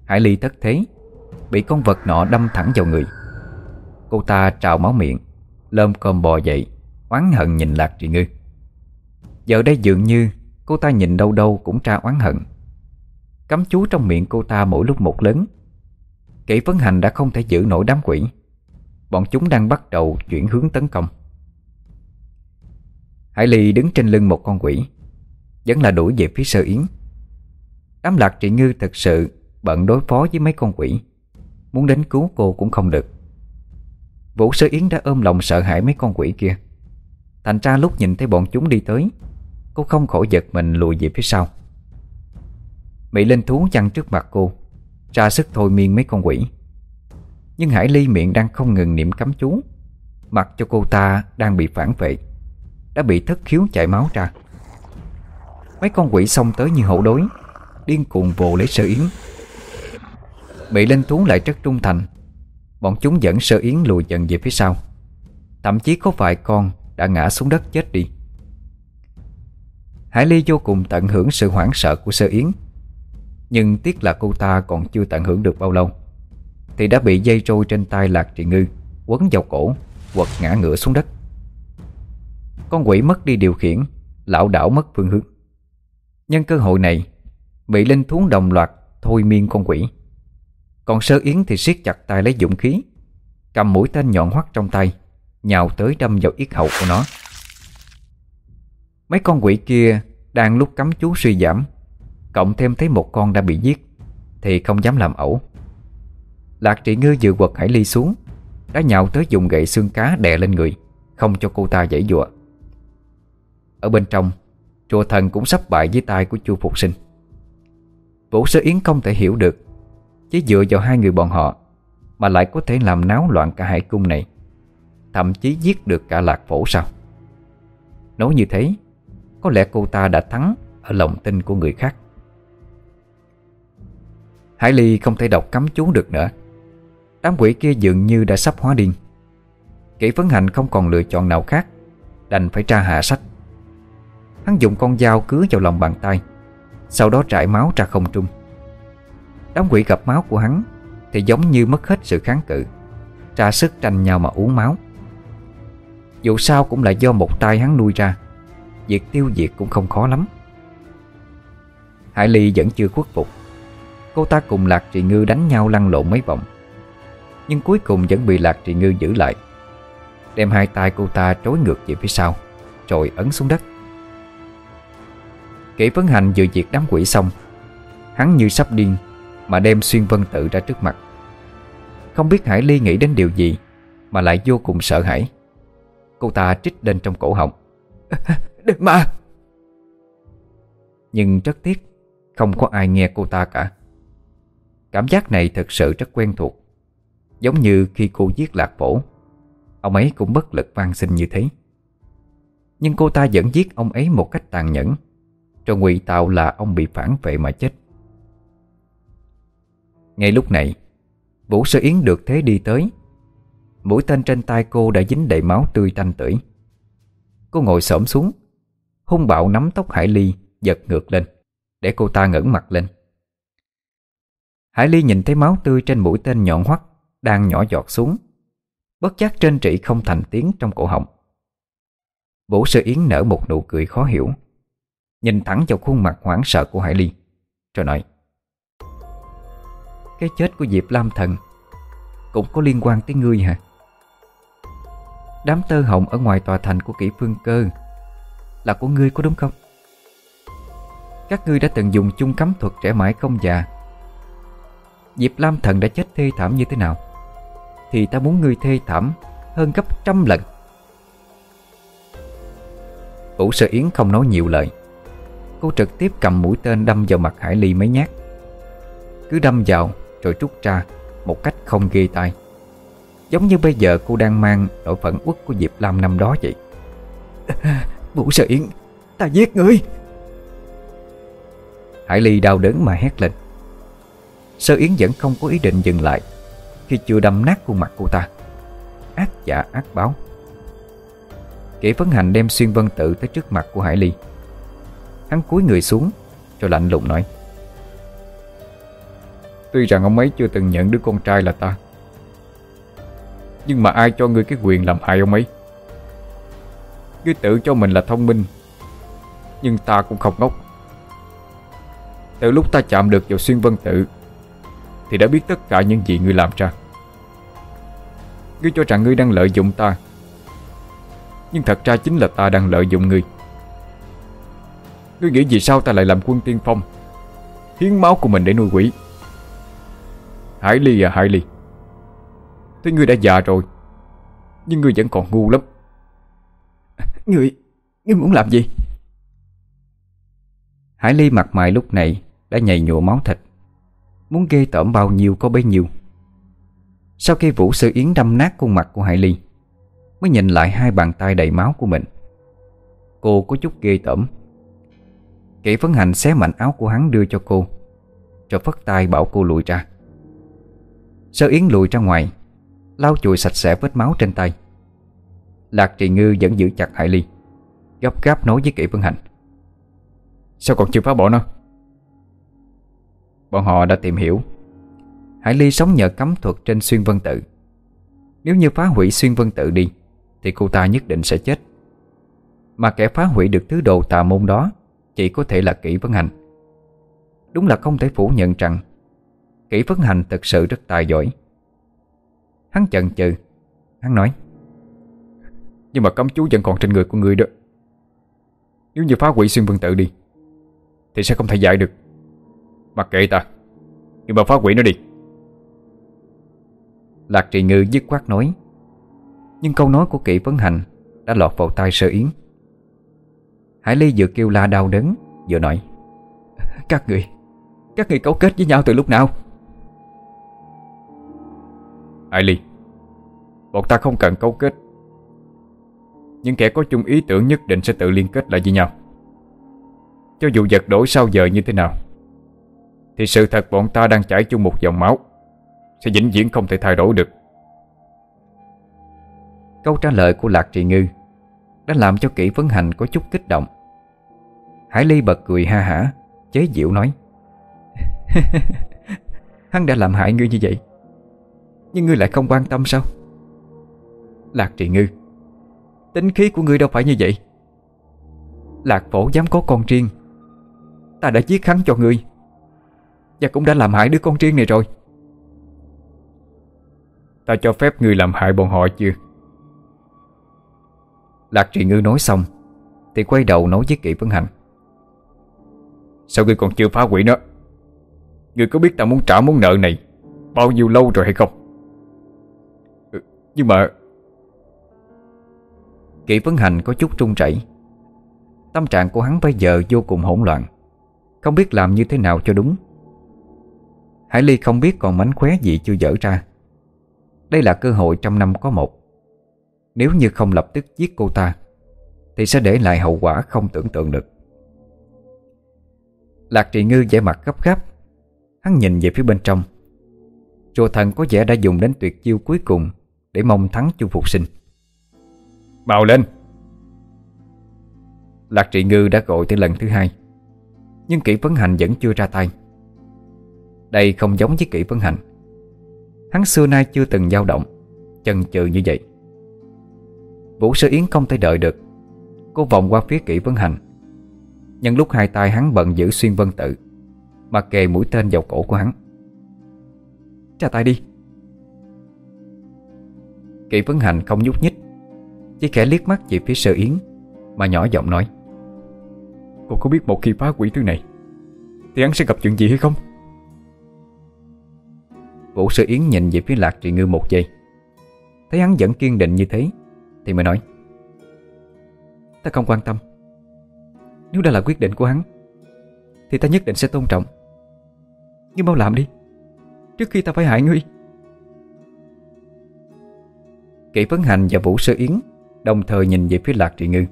Hải Ly thất thế, Bị con vật nọ đâm thẳng vào người. Cô ta trào máu miệng, Lơm cơm bò dậy, Oán hận nhìn Lạc Trị Ngư. Giờ đây dường như Cô ta nhìn đâu đâu cũng tra oán hận. Cấm chú trong miệng cô ta mỗi lúc một lớn. Kỷ vấn hành đã không thể giữ nổi đám quỷ. Bọn chúng đang bắt đầu chuyển hướng tấn công. Hải Ly đứng trên lưng một con quỷ. Vẫn là đuổi về phía sơ yến. Đám lạc trị ngư thật sự Bận đối phó với mấy con quỷ. Muốn đến cứu cô cũng không được. Vũ sơ yến đã ôm lòng sợ hãi mấy con quỷ kia. Thành ra lúc nhìn thấy bọn chúng đi tới Cô không khỏi giật mình lùi về phía sau. Mỹ Linh thú chăn trước mặt cô, Ra sức thôi miên mấy con quỷ. Nhưng Hải Ly miệng đang không ngừng niệm cấm chú. Mặc cho cô ta đang bị phản vệ, Đã bị thất khiếu chảy máu ra. Mấy con quỷ xông tới như hậu đối Điên cuồng vồ lấy sơ yến. Bị linh thú lại rất trung thành. Bọn chúng dẫn sơ yến lùi dần về phía sau. Thậm chí có vài con đã ngã xuống đất chết đi. Hải Ly vô cùng tận hưởng sự hoảng sợ của sơ yến. Nhưng tiếc là cô ta còn chưa tận hưởng được bao lâu, Thì đã bị dây trôi trên tay lạc trị ngư Quấn vào cổ, Quật ngã ngựa xuống đất. Con quỷ mất đi điều khiển, Lão đảo mất phương hướng. Nhân cơ hội này, Bị linh thú đồng loạt thôi miên con quỷ. Còn sơ yến thì siết chặt tay lấy dũng khí, Cầm mũi tên nhọn hoắt trong tay, Nhào tới đâm vào yết hầu của nó. Mấy con quỷ kia đang lúc cấm chú suy giảm. Cộng thêm thấy một con đã bị giết, Thì không dám làm ẩu. Lạc trị ngư dự quật Hải Ly xuống, Đã nhào tới dùng gậy xương cá đè lên người, Không cho cô ta dãy dụa. Ở bên trong, Chùa thần cũng sắp bại dưới tay của chu Phục Sinh. Vũ Sơ Yến không thể hiểu được, Chỉ dựa vào hai người bọn họ Mà lại có thể làm náo loạn cả hải cung này, Thậm chí giết được cả lạc phổ sao? Nói như thế có lẽ cô ta đã thắng Ở lòng tin của người khác. Hải Ly không thể đọc cấm chú được nữa. Đám quỷ kia dường như đã sắp hóa điên. Kỷ phấn hành không còn lựa chọn nào khác, Đành phải tra hạ sách. Hắn dùng con dao cứa vào lòng bàn tay, Sau đó trải máu ra không trung. Đám quỷ gặp máu của hắn Thì giống như mất hết sự kháng cự Ra sức tranh nhau mà uống máu. Dù sao cũng là do một tay hắn nuôi ra Việc tiêu diệt cũng không khó lắm. Hải Ly vẫn chưa khuất phục. Cô ta cùng Lạc Trì Ngư đánh nhau lăn lộn mấy vòng, Nhưng cuối cùng vẫn bị Lạc Trì Ngư giữ lại, Đem hai tay cô ta trối ngược về phía sau, Rồi ấn xuống đất. Kỷ vấn hành vừa diệt đám quỷ xong, Hắn như sắp điên Mà đem xuyên vân tự ra trước mặt. Không biết Hải Ly nghĩ đến điều gì Mà lại vô cùng sợ hãi. Cô ta trích lên trong cổ họng. Đừng mà. Nhưng rất tiếc, Không có ai nghe cô ta cả. Cảm giác này thật sự rất quen thuộc. Giống như khi cô giết lạc phổ Ông ấy cũng bất lực van xin như thế. Nhưng cô ta vẫn giết ông ấy một cách tàn nhẫn, Rồi ngụy tạo là ông bị phản vệ mà chết. Ngay lúc này, Vũ Sơ Yến được thế đi tới. Mũi tên trên tay cô đã dính đầy máu tươi tanh tưởi. Cô ngồi xổm xuống Hung bạo nắm tóc Hải Ly, Giật ngược lên, Để cô ta ngẩng mặt lên. Hải Ly nhìn thấy máu tươi trên mũi tên nhọn hoắt Đang nhỏ giọt xuống, Bất giác trên trị không thành tiếng trong cổ họng. Vũ Sơ Yến nở một nụ cười khó hiểu, Nhìn thẳng vào khuôn mặt hoảng sợ của Hải Ly, Rồi nói, Cái chết của Diệp Lam Thần Cũng có liên quan tới ngươi hả? Đám tơ hồng ở ngoài tòa thành của kỹ phương cơ là của ngươi có đúng không? Các ngươi đã từng dùng chung cấm thuật trẻ mãi không già. Diệp Lam Thần đã chết thê thảm như thế nào? Thì ta muốn ngươi thê thảm hơn gấp trăm lần. Vũ Sơ Yến không nói nhiều lời. Cô trực tiếp cầm mũi tên đâm vào mặt Hải Ly mấy nhát. Cứ đâm vào rồi rút ra Một cách không ghê tai. Giống như bây giờ cô đang mang nỗi phận uất của Diệp Lam năm đó vậy. Vũ Sở Yến Ta giết ngươi. Hải Ly đau đớn mà hét lên. Sơ Yến vẫn không có ý định dừng lại, Khi chưa đâm nát khuôn mặt cô ta. Ác giả, ác báo. Kỷ phấn hành đem xuyên vân tự tới trước mặt của Hải Ly. Hắn cúi người xuống Rồi lạnh lùng nói. Tuy rằng ông ấy chưa từng nhận đứa con trai là ta, Nhưng mà ai cho ngươi cái quyền làm hại ông ấy? Ngươi tự cho mình là thông minh. Nhưng ta cũng không ngốc. Từ lúc ta chạm được vào xuyên vân tự, Thì đã biết tất cả những gì ngươi làm ra. Ngươi cho rằng ngươi đang lợi dụng ta. Nhưng thật ra chính là ta đang lợi dụng ngươi. Ngươi nghĩ vì sao ta lại làm quân tiên phong, Hiến máu của mình để nuôi quỷ? Hải Ly à Hải Ly. Thế ngươi đã già rồi, Nhưng ngươi vẫn còn ngu lắm người, Ngươi muốn làm gì? Hải Ly mặt mày lúc này Đã nhầy nhụa máu thịt. Muốn ghê tởm bao nhiêu có bấy nhiêu. Sau khi Vũ Sư Yến đâm nát khuôn mặt của Hải Ly Mới nhìn lại hai bàn tay đầy máu của mình. Cô có chút ghê tởm. Kỷ phấn hành xé mạnh áo của hắn đưa cho cô Rồi phất tay bảo cô lùi ra. Sơ Yến lùi ra ngoài Lau chùi sạch sẽ vết máu trên tay. Lạc Trì Ngư vẫn giữ chặt Hải Ly, Gấp gáp nói với Kỷ Vân Hành. Sao còn chưa phá bỏ nó? Bọn họ đã tìm hiểu. Hải Ly sống nhờ cấm thuật trên xuyên vân tự. Nếu như phá hủy xuyên vân tự đi, Thì cô ta nhất định sẽ chết. Mà kẻ phá hủy được thứ đồ tà môn đó, Chỉ có thể là Kỷ Vân Hành. Đúng là không thể phủ nhận rằng Kỷ Vân Hành thật sự rất tài giỏi. Hắn chần chừ, Hắn nói nhưng mà cấm chú vẫn còn trên người của người đó. Nếu như phá hủy xuyên vân tự đi, Thì sẽ không thể giải được. Mặc kệ ta, Nhưng mà phá hủy nó đi. Lạc trì ngư dứt khoát nói, Nhưng câu nói của kỵ vấn hành Đã lọt vào tai sơ yến. Hải Ly vừa kêu la đau đớn, Vừa nói, Các người Các người cấu kết với nhau từ lúc nào? Hải Ly, Bọn ta không cần cấu kết. Nhưng kẻ có chung ý tưởng nhất định sẽ tự liên kết lại với nhau. Cho dù vật đổi sau giờ như thế nào, Thì sự thật bọn ta đang chảy chung một dòng máu, Sẽ vĩnh viễn không thể thay đổi được. Câu trả lời của Lạc Trì Ngư Đã làm cho kỹ vấn hành có chút kích động. Hải Ly bật cười ha hả, Chế diệu nói, Hắn đã làm hại ngươi như vậy, Nhưng ngươi lại không quan tâm sao? Lạc Trì Ngư Tính khí của ngươi đâu phải như vậy. Lạc phổ dám có con riêng. Ta đã giết hắn cho ngươi. Và cũng đã làm hại đứa con riêng này rồi. Ta cho phép ngươi làm hại bọn họ chưa? Lạc Trì Ngư nói xong Thì quay đầu nói với Kỵ vấn Hành Sao ngươi còn chưa phá hủy nó? Ngươi có biết ta muốn trả món nợ này Bao nhiêu lâu rồi hay không? Ừ, Nhưng mà Kỷ Vấn Hành có chút trung chảy. Tâm trạng của hắn bây giờ vô cùng hỗn loạn. Không biết làm như thế nào cho đúng. Hải Ly không biết còn mánh khóe gì chưa dở ra. Đây là cơ hội trăm năm có một. Nếu như không lập tức giết cô ta, Thì sẽ để lại hậu quả không tưởng tượng được. Lạc Trị Ngư vẻ mặt gấp gáp. Hắn nhìn về phía bên trong. Chùa thần có vẻ đã dùng đến tuyệt chiêu cuối cùng Để mong thắng chu phục sinh. Bào lên. Lạc Trị Ngư đã gọi tới lần thứ hai, Nhưng kỹ vấn hành vẫn chưa ra tay. Đây không giống với kỹ vấn hành. Hắn xưa nay chưa từng dao động, Chần chừ như vậy. Vũ Sơ Yến không thể đợi được. Cô vòng qua phía kỹ vấn hành. Nhân lúc hai tay hắn bận giữ xuyên vân tự, Mà kề mũi tên vào cổ của hắn. Trả tay đi. Kỵ vấn hành không nhúc nhích. Chỉ khẽ liếc mắt về phía sơ yến, Mà nhỏ giọng nói, Cô có biết một khi phá quỷ thứ này, Thì hắn sẽ gặp chuyện gì hay không? Vũ sơ yến nhìn về phía lạc trị ngư một giây. Thấy hắn vẫn kiên định như thế, Thì mới nói, Ta không quan tâm. Nếu đó là quyết định của hắn, Thì ta nhất định sẽ tôn trọng. Nhưng mau làm đi, Trước khi ta phải hại ngươi. Kỷ Vấn Hành và Vũ Sơ Yến Đồng thời nhìn về phía Lạc Trị Ngư.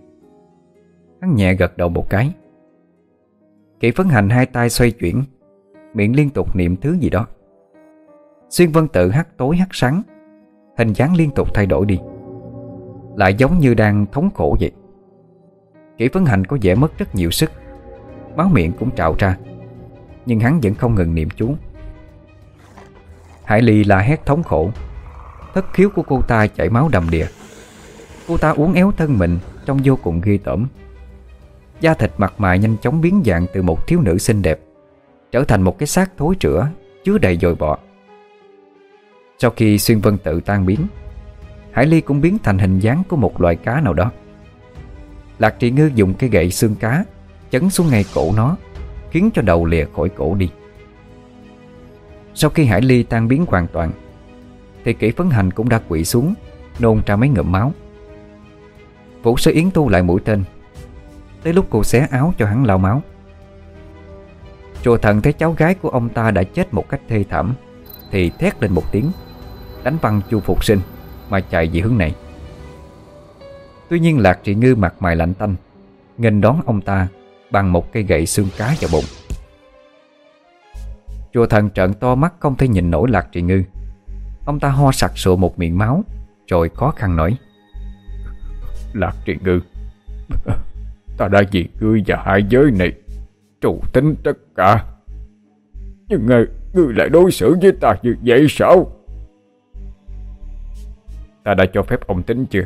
Hắn nhẹ gật đầu một cái. Kỷ phấn Hành hai tay xoay chuyển, Miệng liên tục niệm thứ gì đó. Xuyên vân tự hắt tối hắt sáng, Hình dáng liên tục thay đổi đi. Lại giống như đang thống khổ vậy. Kỷ phấn Hành có vẻ mất rất nhiều sức, Máu miệng cũng trào ra, Nhưng hắn vẫn không ngừng niệm chú. Hải Ly la hét thống khổ, Thất khiếu của cô ta chảy máu đầm đìa. Cô ta uốn éo thân mình, Trông vô cùng ghê tởm. Da thịt mặt mày nhanh chóng biến dạng Từ một thiếu nữ xinh đẹp, Trở thành một cái xác thối rữa Chứa đầy dồi bọ. Sau khi xuyên vân tự tan biến, Hải Ly cũng biến thành hình dáng Của một loài cá nào đó. Lạc trị ngư dùng cây gậy xương cá, Chấn xuống ngay cổ nó, Khiến cho đầu lìa khỏi cổ đi. Sau khi Hải Ly tan biến hoàn toàn, Thì kỹ phấn hành cũng đã quỵ xuống, Nôn ra mấy ngụm máu. Vũ sơ yến tu lại mũi tên. Tới lúc cô xé áo cho hắn lao máu. Chùa thần thấy cháu gái của ông ta đã chết một cách thê thảm, Thì thét lên một tiếng, Đánh văng chu phục sinh Mà chạy về hướng này. Tuy nhiên Lạc Trị Ngư mặt mày lạnh tanh, nghênh đón ông ta Bằng một cây gậy xương cá vào bụng. Chùa thần trợn to mắt không thể nhìn nổi Lạc Trị Ngư. Ông ta ho sặc sụa một miệng máu, Rồi khó khăn nói. Lạc Trị Ngư. Ta đã vì ngươi và hai giới này Trù tính tất cả. Nhưng ngươi, ngươi lại đối xử với ta như vậy sao? Ta đã cho phép ông tính chưa?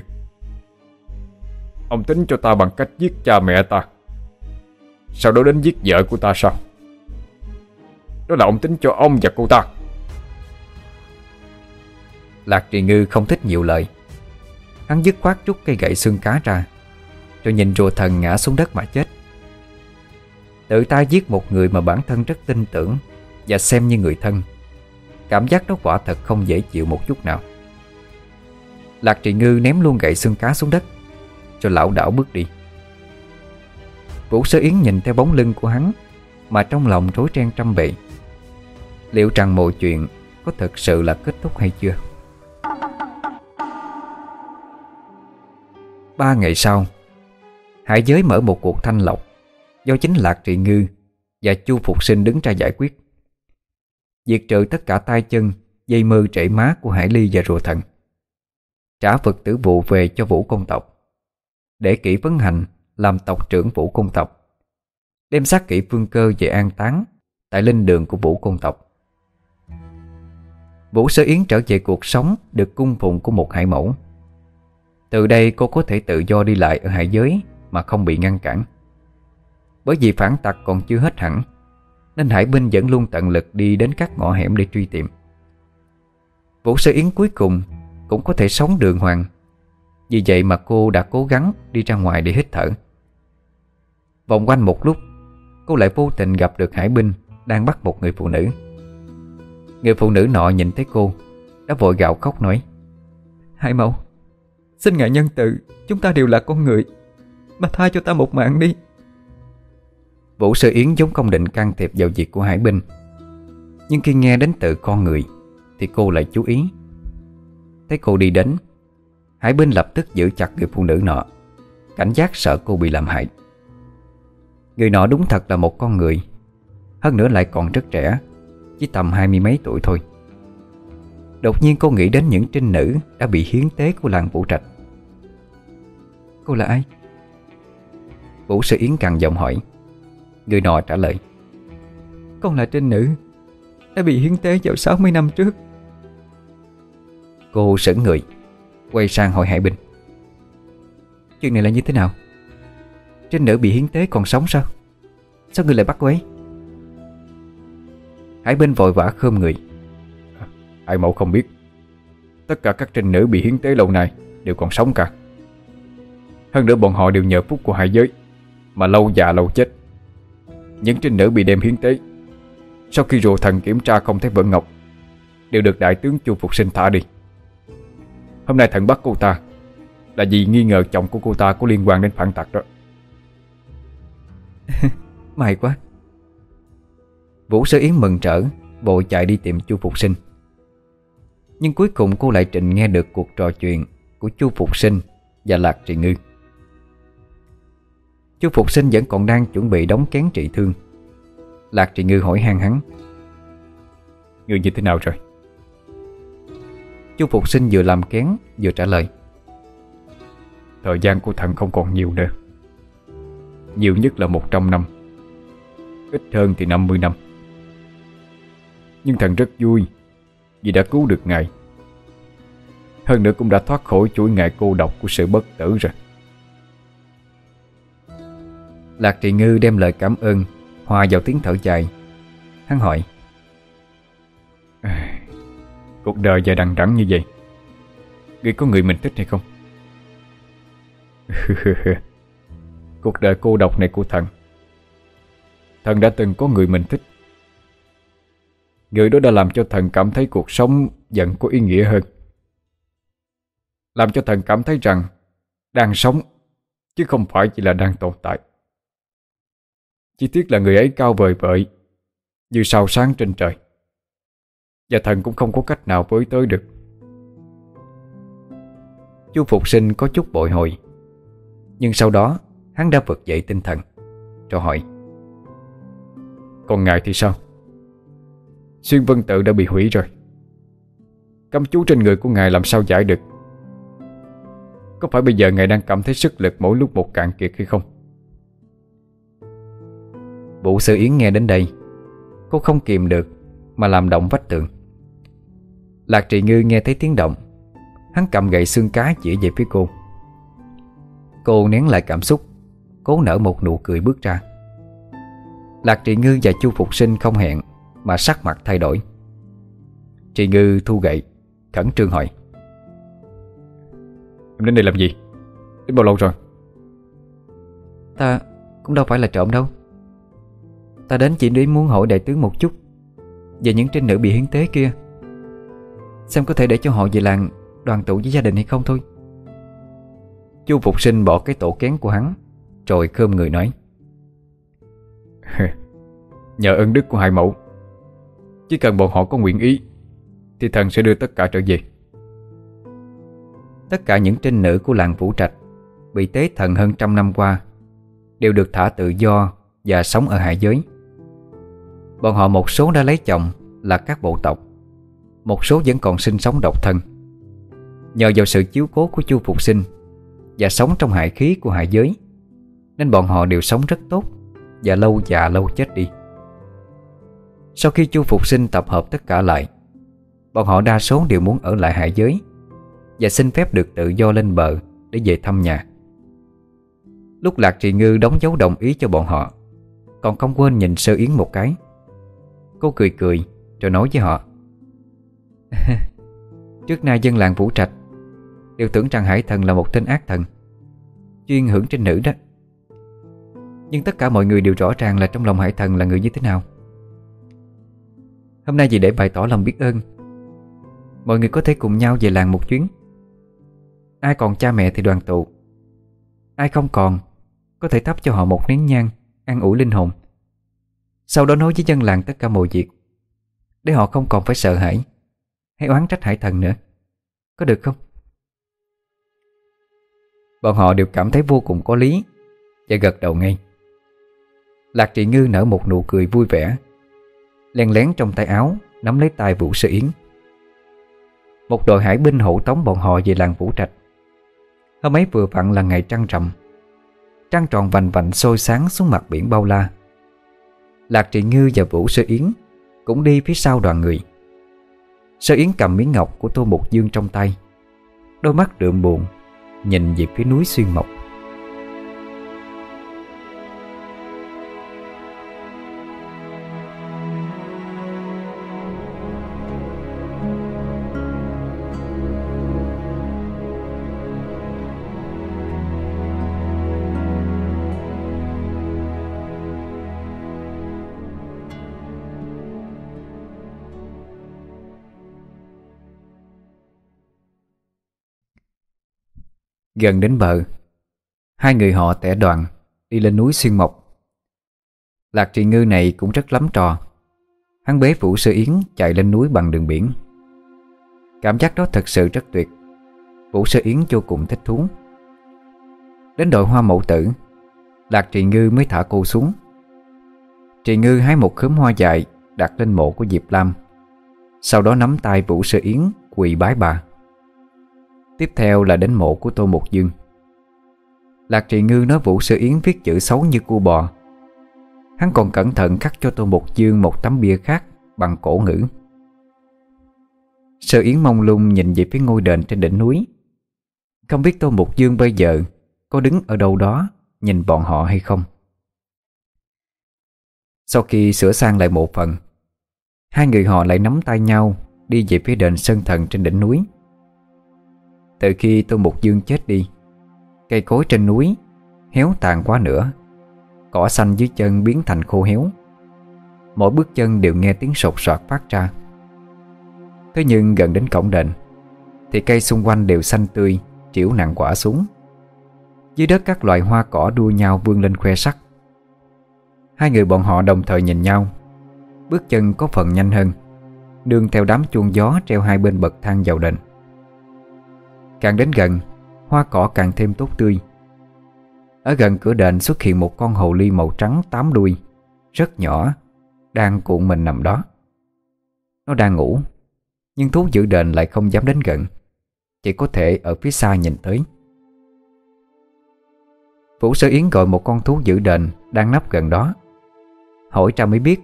Ông tính cho ta bằng cách giết cha mẹ ta. Sau đó đến giết vợ của ta sao? Đó là ông tính cho ông và cô ta. Lạc Trì Ngư không thích nhiều lời. Hắn dứt khoát rút cây gậy xương cá ra, Rồi nhìn rùa thần ngã xuống đất mà chết. Tự ta giết một người mà bản thân rất tin tưởng Và xem như người thân, Cảm giác đó quả thật không dễ chịu một chút nào. Lạc trị Ngư ném luôn gậy xương cá xuống đất, Cho lão đảo bước đi. Vũ Sơ Yến nhìn theo bóng lưng của hắn, Mà trong lòng rối ren trăm bệ Liệu rằng mọi chuyện Có thật sự là kết thúc hay chưa? Ba ngày sau, Hải giới mở một cuộc thanh lọc Do chính Lạc Trị Ngư Và Chu Phục Sinh đứng ra giải quyết. Diệt trừ tất cả tay chân, Dây mơ trễ má của Hải Ly và Rùa Thần, Trả vật tử vụ về cho Vũ Công Tộc, Để kỹ vấn hành Làm tộc trưởng Vũ Công Tộc, Đem xác kỹ phương cơ về an táng Tại linh đường của Vũ Công Tộc. Vũ Sơ Yến trở về cuộc sống Được cung phụng của một hải mẫu. Từ đây cô có thể tự do đi lại ở hải giới Mà không bị ngăn cản. Bởi vì phản tặc còn chưa hết hẳn, Nên hải binh vẫn luôn tận lực đi đến các ngõ hẻm để truy tìm. Vũ Sơ Yến cuối cùng Cũng có thể sống đường hoàng. Vì vậy mà cô đã cố gắng đi ra ngoài để hít thở. Vòng quanh một lúc, Cô lại vô tình gặp được hải binh Đang bắt một người phụ nữ. Người phụ nữ nọ nhìn thấy cô, Đã vội gạo khóc nói Hải mẫu Xin ngài nhân từ, Chúng ta đều là con người. Mà tha cho ta một mạng đi. Vũ Sơ Yến giống không định can thiệp vào việc của Hải binh Nhưng khi nghe đến tự con người, Thì cô lại chú ý. Thấy cô đi đến, Hải binh lập tức giữ chặt người phụ nữ nọ. Cảnh giác sợ cô bị làm hại. Người nọ đúng thật là một con người. Hơn nữa lại còn rất trẻ, Chỉ tầm hai mươi mấy tuổi thôi. Đột nhiên cô nghĩ đến những trinh nữ Đã bị hiến tế của làng Vũ Trạch Cô là ai? Vũ Sư Yến càng giọng hỏi Người nọ trả lời Con là trinh nữ Đã bị hiến tế vào 60 năm trước Cô sững người, Quay sang hỏi Hải Bình Chuyện này là như thế nào? Trinh nữ bị hiến tế còn sống sao? Sao người lại bắt cô ấy? Hải Bình vội vã khơm người Ai mẫu không biết. Tất cả các trinh nữ bị hiến tế lâu nay Đều còn sống cả. Hơn nữa bọn họ đều nhờ phúc của hai giới, Mà lâu già lâu chết. Những trinh nữ bị đem hiến tế, Sau khi rùa thần kiểm tra không thấy vỡ ngọc, Đều được đại tướng chu phục sinh thả đi. Hôm nay thần bắt cô ta, Là vì nghi ngờ chồng của cô ta có liên quan đến phản tặc đó. May quá. Vũ Sơ Yến mừng trở, Vội chạy đi tìm chu Phục Sinh. Nhưng cuối cùng cô lại trình nghe được cuộc trò chuyện Của chu Phục Sinh Và Lạc Trì Ngư. Chu Phục Sinh vẫn còn đang chuẩn bị đóng kén trị thương. Lạc Trì Ngư hỏi han hắn Ngươi như thế nào rồi? Chu Phục Sinh vừa làm kén Vừa trả lời Thời gian của thần không còn nhiều nữa. Nhiều nhất là 100 năm. Ít hơn thì 50 năm. Nhưng thần rất vui vì đã cứu được ngài. Hơn nữa cũng đã thoát khỏi chuỗi ngày cô độc của sự bất tử rồi. Lạc Trị Ngư đem lời cảm ơn, Hòa vào tiếng thở dài. Hắn hỏi Cuộc đời dài đằng đẵng như vậy, Ngươi có người mình thích hay không? Cuộc đời cô độc này của thần Thần đã từng có người mình thích. Người đó đã làm cho thần cảm thấy cuộc sống dần có ý nghĩa hơn. Làm cho thần cảm thấy rằng Đang sống, Chứ không phải chỉ là đang tồn tại. Chỉ tiếc là người ấy cao vời vợi, Như sao sáng trên trời. Và thần cũng không có cách nào với tới được. Chú Phục Sinh có chút bội hồi, Nhưng sau đó Hắn đã vực dậy tinh thần, cho hỏi, Còn ngài thì sao? Xuyên vân tự đã bị hủy rồi. Cấm chú trên người của ngài làm sao giải được? Có phải bây giờ ngài đang cảm thấy sức lực mỗi lúc một cạn kiệt hay không? Vũ Sư Yến nghe đến đây, Cô không kìm được Mà làm động vách tường. Lạc Trị Ngư nghe thấy tiếng động, Hắn cầm gậy xương cá chỉ về phía cô. Cô nén lại cảm xúc, Cố nở một nụ cười bước ra. Lạc Trị Ngư và Chu Phục Sinh không hẹn mà sắc mặt thay đổi. Trì Ngư thu gậy Khẩn trương hỏi. Em đến đây làm gì? Đến bao lâu rồi? Ta cũng đâu phải là trộm đâu. Ta đến chỉ để muốn hỏi đại tướng một chút Về những trinh nữ bị hiến tế kia. Xem có thể để cho họ về làng Đoàn tụ với gia đình hay không thôi. Chu Phục Sinh bỏ cái tổ kén của hắn Rồi khơm người nói. Nhờ ơn đức của hai mẫu chỉ cần bọn họ có nguyện ý, Thì thần sẽ đưa tất cả trở về. Tất cả những trinh nữ của làng Vũ Trạch Bị tế thần hơn trăm năm qua Đều được thả tự do Và sống ở hải giới. Bọn họ một số đã lấy chồng Là các bộ tộc, Một số vẫn còn sinh sống độc thân. Nhờ vào sự chiếu cố của Chu Phục Sinh Và sống trong hải khí của hải giới, Nên bọn họ đều sống rất tốt Và lâu già lâu chết đi. Sau khi Chu Phục Sinh tập hợp tất cả lại, Bọn họ đa số đều muốn ở lại hải giới Và xin phép được tự do lên bờ Để về thăm nhà. Lúc Lạc Trì Ngư đóng dấu đồng ý cho bọn họ, Còn không quên nhìn Sơ Yến một cái. Cô cười cười Rồi nói với họ, Trước nay dân làng Vũ Trạch Đều tưởng rằng Hải Thần là một tên ác thần, Chuyên hưởng trên nữ đó. Nhưng tất cả mọi người đều rõ ràng là trong lòng Hải Thần là người như thế nào. Hôm nay vì để bày tỏ lòng biết ơn. Mọi người có thể cùng nhau về làng một chuyến. Ai còn cha mẹ thì đoàn tụ. Ai không còn, Có thể thắp cho họ một nén nhang, An ủi linh hồn. Sau đó nói với dân làng tất cả mọi việc. Để họ không còn phải sợ hãi Hay oán trách hải thần nữa. Có được không? Bọn họ đều cảm thấy vô cùng có lý Và gật đầu ngay. Lạc trị ngư nở một nụ cười vui vẻ. Len lén trong tay áo, Nắm lấy tay Vũ Sư Yến. Một đội hải binh hộ tống bọn họ về làng Vũ Trạch. Hôm ấy vừa vặn là ngày trăng rằm. Trăng tròn vành vạnh sôi sáng xuống mặt biển bao la. Lạc Trị Ngư và Vũ Sơ Yến Cũng đi phía sau đoàn người. Sơ Yến cầm miếng ngọc của Tô Mục Dương trong tay, Đôi mắt đượm buồn, Nhìn về phía núi Xuyên Mộc. Gần đến bờ. Hai người họ tẻ đoàn, Đi lên núi xuyên mộc. Lạc trì ngư này cũng rất lắm trò. Hắn bế Vũ Sư Yến chạy lên núi bằng đường biển. Cảm giác đó thật sự rất tuyệt. Vũ Sư Yến vô cùng thích thú. Đến đội hoa mẫu tử, Lạc Trì Ngư mới thả cô xuống. Trì Ngư hái một khóm hoa dài Đặt lên mộ của Diệp Lam. Sau đó nắm tay Vũ Sư Yến Quỳ bái bà. Tiếp theo là đến mộ của Tô Mục Dương. Lạc Trì Ngư nói Vũ Sư Yến viết chữ xấu như cua bò. Hắn còn cẩn thận cắt cho Tô Mục Dương một tấm bia khác Bằng cổ ngữ. Sơ Yến mông lung nhìn về phía ngôi đền trên đỉnh núi. Không biết Tô Mục Dương bây giờ Có đứng ở đâu đó Nhìn bọn họ hay không. Sau khi sửa sang lại một phần, Hai người họ lại nắm tay nhau Đi về phía đền Sơn Thần trên đỉnh núi. Từ khi tôi Mục Dương chết đi, Cây cối trên núi Héo tàn quá nữa. Cỏ xanh dưới chân biến thành khô héo. Mỗi bước chân đều nghe tiếng sột soạt phát ra. Thế nhưng gần đến cổng đền, Thì cây xung quanh đều xanh tươi Chiểu nặng quả xuống. Dưới đất các loài hoa cỏ đua nhau vươn lên khoe sắc. Hai người bọn họ đồng thời nhìn nhau. Bước chân có phần nhanh hơn. Đường theo đám chuông gió treo hai bên bậc thang vào đền. Càng đến gần, Hoa cỏ càng thêm tốt tươi. Ở gần cửa đền xuất hiện một con hồ ly màu trắng tám đuôi, Rất nhỏ, Đang cuộn mình nằm đó. Nó đang ngủ, Nhưng thú giữ đền lại không dám đến gần, Chỉ có thể ở phía xa nhìn tới. Vũ Sơ Yến gọi một con thú giữ đền Đang nấp gần đó, Hỏi ra mới biết,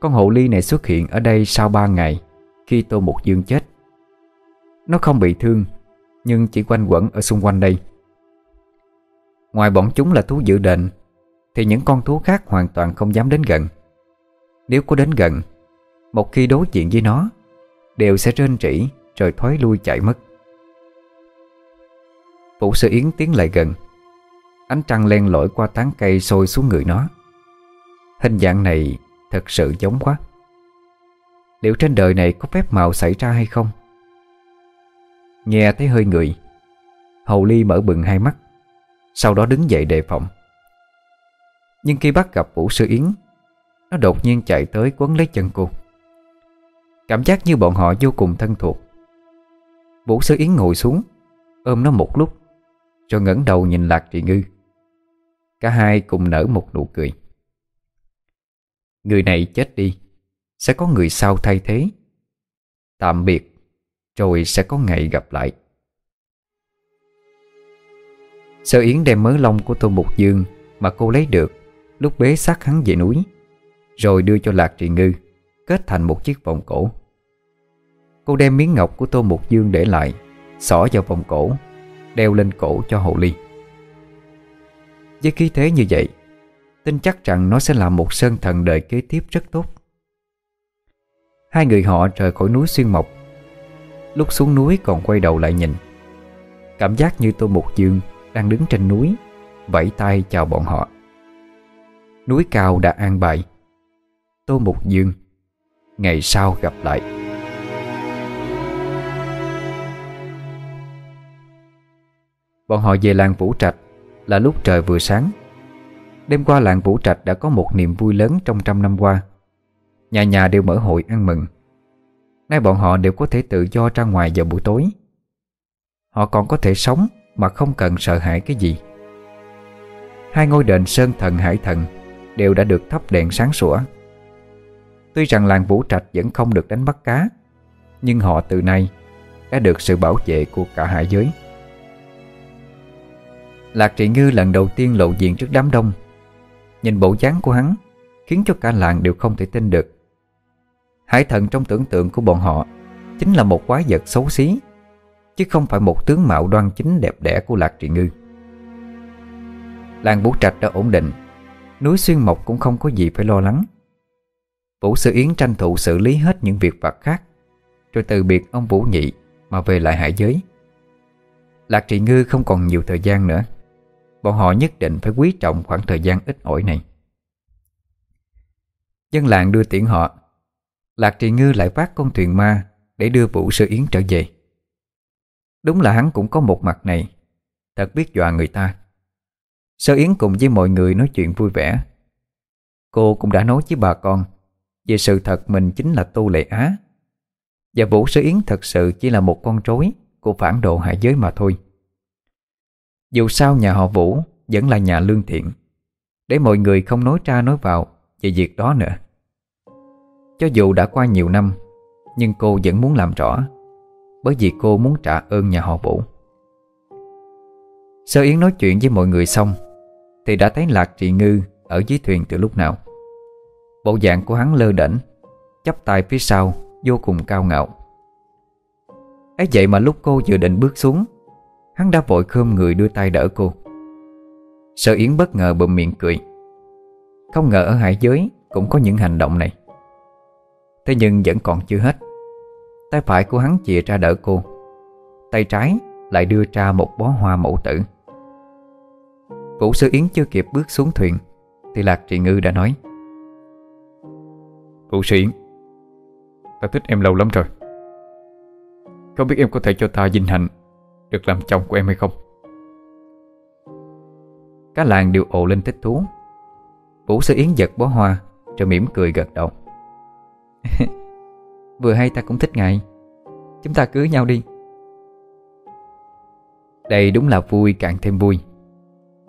Con hồ ly này xuất hiện ở đây sau ba ngày Khi Tô Mục Dương chết. Nó không bị thương nhưng chỉ quanh quẩn ở xung quanh đây. Ngoài bọn chúng là thú dự đền Thì những con thú khác hoàn toàn không dám đến gần. Nếu có đến gần, Một khi đối diện với nó, Đều sẽ rên rỉ Rồi thoái lui chạy mất. Vũ Sư Yến tiến lại gần. Ánh trăng len lỏi qua tán cây sôi xuống người nó. Hình dạng này thật sự giống quá. Liệu trên đời này có phép màu xảy ra hay không? Nghe thấy hơi người. Hầu Ly mở bừng hai mắt, Sau đó đứng dậy đề phòng. Nhưng khi bắt gặp Vũ Sư Yến, Nó đột nhiên chạy tới quấn lấy chân cô. Cảm giác như bọn họ vô cùng thân thuộc. Vũ Sư Yến ngồi xuống, Ôm nó một lúc Rồi ngẩng đầu nhìn Lạc Trị Ngư. Cả hai cùng nở một nụ cười. Người này chết đi, Sẽ có người sau thay thế. Tạm biệt rồi sẽ có ngày gặp lại. Sơ Yến đem mớ lông của Tôn Mục Dương Mà cô lấy được, Lúc bế xác hắn về núi, Rồi đưa cho Lạc Trị Ngư, Kết thành một chiếc vòng cổ. Cô đem miếng ngọc của Tô Mục Dương để lại, Xỏ vào vòng cổ, Đeo lên cổ cho Hồ Ly. Với khí thế như vậy, Tin chắc rằng nó sẽ là một sơn thần đời kế tiếp rất tốt. Hai người họ rời khỏi núi Xuyên Mộc Lúc xuống núi còn quay đầu lại nhìn. Cảm giác như Tô Mục Dương đang đứng trên núi, Vẫy tay chào bọn họ. Núi cao đã an bài. Tô Mục Dương, Ngày sau gặp lại. Bọn họ về làng Vũ Trạch Là lúc trời vừa sáng. Đêm qua làng Vũ Trạch đã có một niềm vui lớn trong trăm năm qua. Nhà nhà đều mở hội ăn mừng. Nay bọn họ đều có thể tự do ra ngoài vào buổi tối. Họ còn có thể sống mà không cần sợ hãi cái gì. Hai ngôi đền Sơn Thần Hải Thần Đều đã được thắp đèn sáng sủa. Tuy rằng làng Vũ Trạch vẫn không được đánh bắt cá, Nhưng họ từ nay đã được sự bảo vệ của cả hải giới. Lạc Trị Ngư lần đầu tiên lộ diện trước đám đông. Nhìn bộ dáng của hắn Khiến cho cả làng đều không thể tin được. Hải thần trong tưởng tượng của bọn họ Chính là một quái vật xấu xí, Chứ không phải một tướng mạo đoan chính đẹp đẽ của Lạc Trị Ngư. Làng Vũ Trạch đã ổn định, Núi Xuyên Mộc cũng không có gì phải lo lắng. Vũ Sư Yến tranh thủ xử lý hết những việc vặt khác, Rồi từ biệt ông Vũ Nhị Mà về lại hải giới. Lạc Trị Ngư không còn nhiều thời gian nữa, Bọn họ nhất định phải quý trọng khoảng thời gian ít ỏi này. Dân làng đưa tiễn họ Lạc Trì Ngư lại phát con thuyền ma Để đưa Vũ Sư Yến trở về. Đúng là hắn cũng có một mặt này, Thật biết dọa người ta. Sơ Yến cùng với mọi người nói chuyện vui vẻ. Cô cũng đã nói với bà con Về sự thật mình chính là Tu Lệ Á. Và Vũ Sơ Yến thật sự chỉ là một con rối Của phản đồ hạ giới mà thôi. Dù sao nhà họ Vũ Vẫn là nhà lương thiện, Để mọi người không nói ra nói vào Về việc đó nữa. Cho dù đã qua nhiều năm, Nhưng cô vẫn muốn làm rõ, Bởi vì cô muốn trả ơn nhà họ Vũ. Sơ Yến nói chuyện với mọi người xong, Thì đã thấy Lạc Trị Ngư Ở dưới thuyền từ lúc nào. Bộ dạng của hắn lơ đễnh, chắp tay phía sau, Vô cùng cao ngạo. Ấy vậy mà lúc cô vừa định bước xuống, Hắn đã vội khơm người đưa tay đỡ cô. Sơ Yến bất ngờ bụm miệng cười. Không ngờ ở hải giới Cũng có những hành động này. Thế nhưng vẫn còn chưa hết. Tay phải của hắn chìa ra đỡ cô. Tay trái lại đưa ra một bó hoa mẫu tử. Vũ Sư Yến chưa kịp bước xuống thuyền Thì Lạc Trị Ngư đã nói. Vũ Sư Yến Ta thích em lâu lắm rồi. Không biết em có thể cho ta vinh hạnh Được làm chồng của em hay không? Cả làng đều ồ lên thích thú. Vũ Sư Yến giật bó hoa Rồi mỉm cười gật đầu Vừa hay ta cũng thích ngài. Chúng ta cưới nhau đi. Đây đúng là vui càng thêm vui.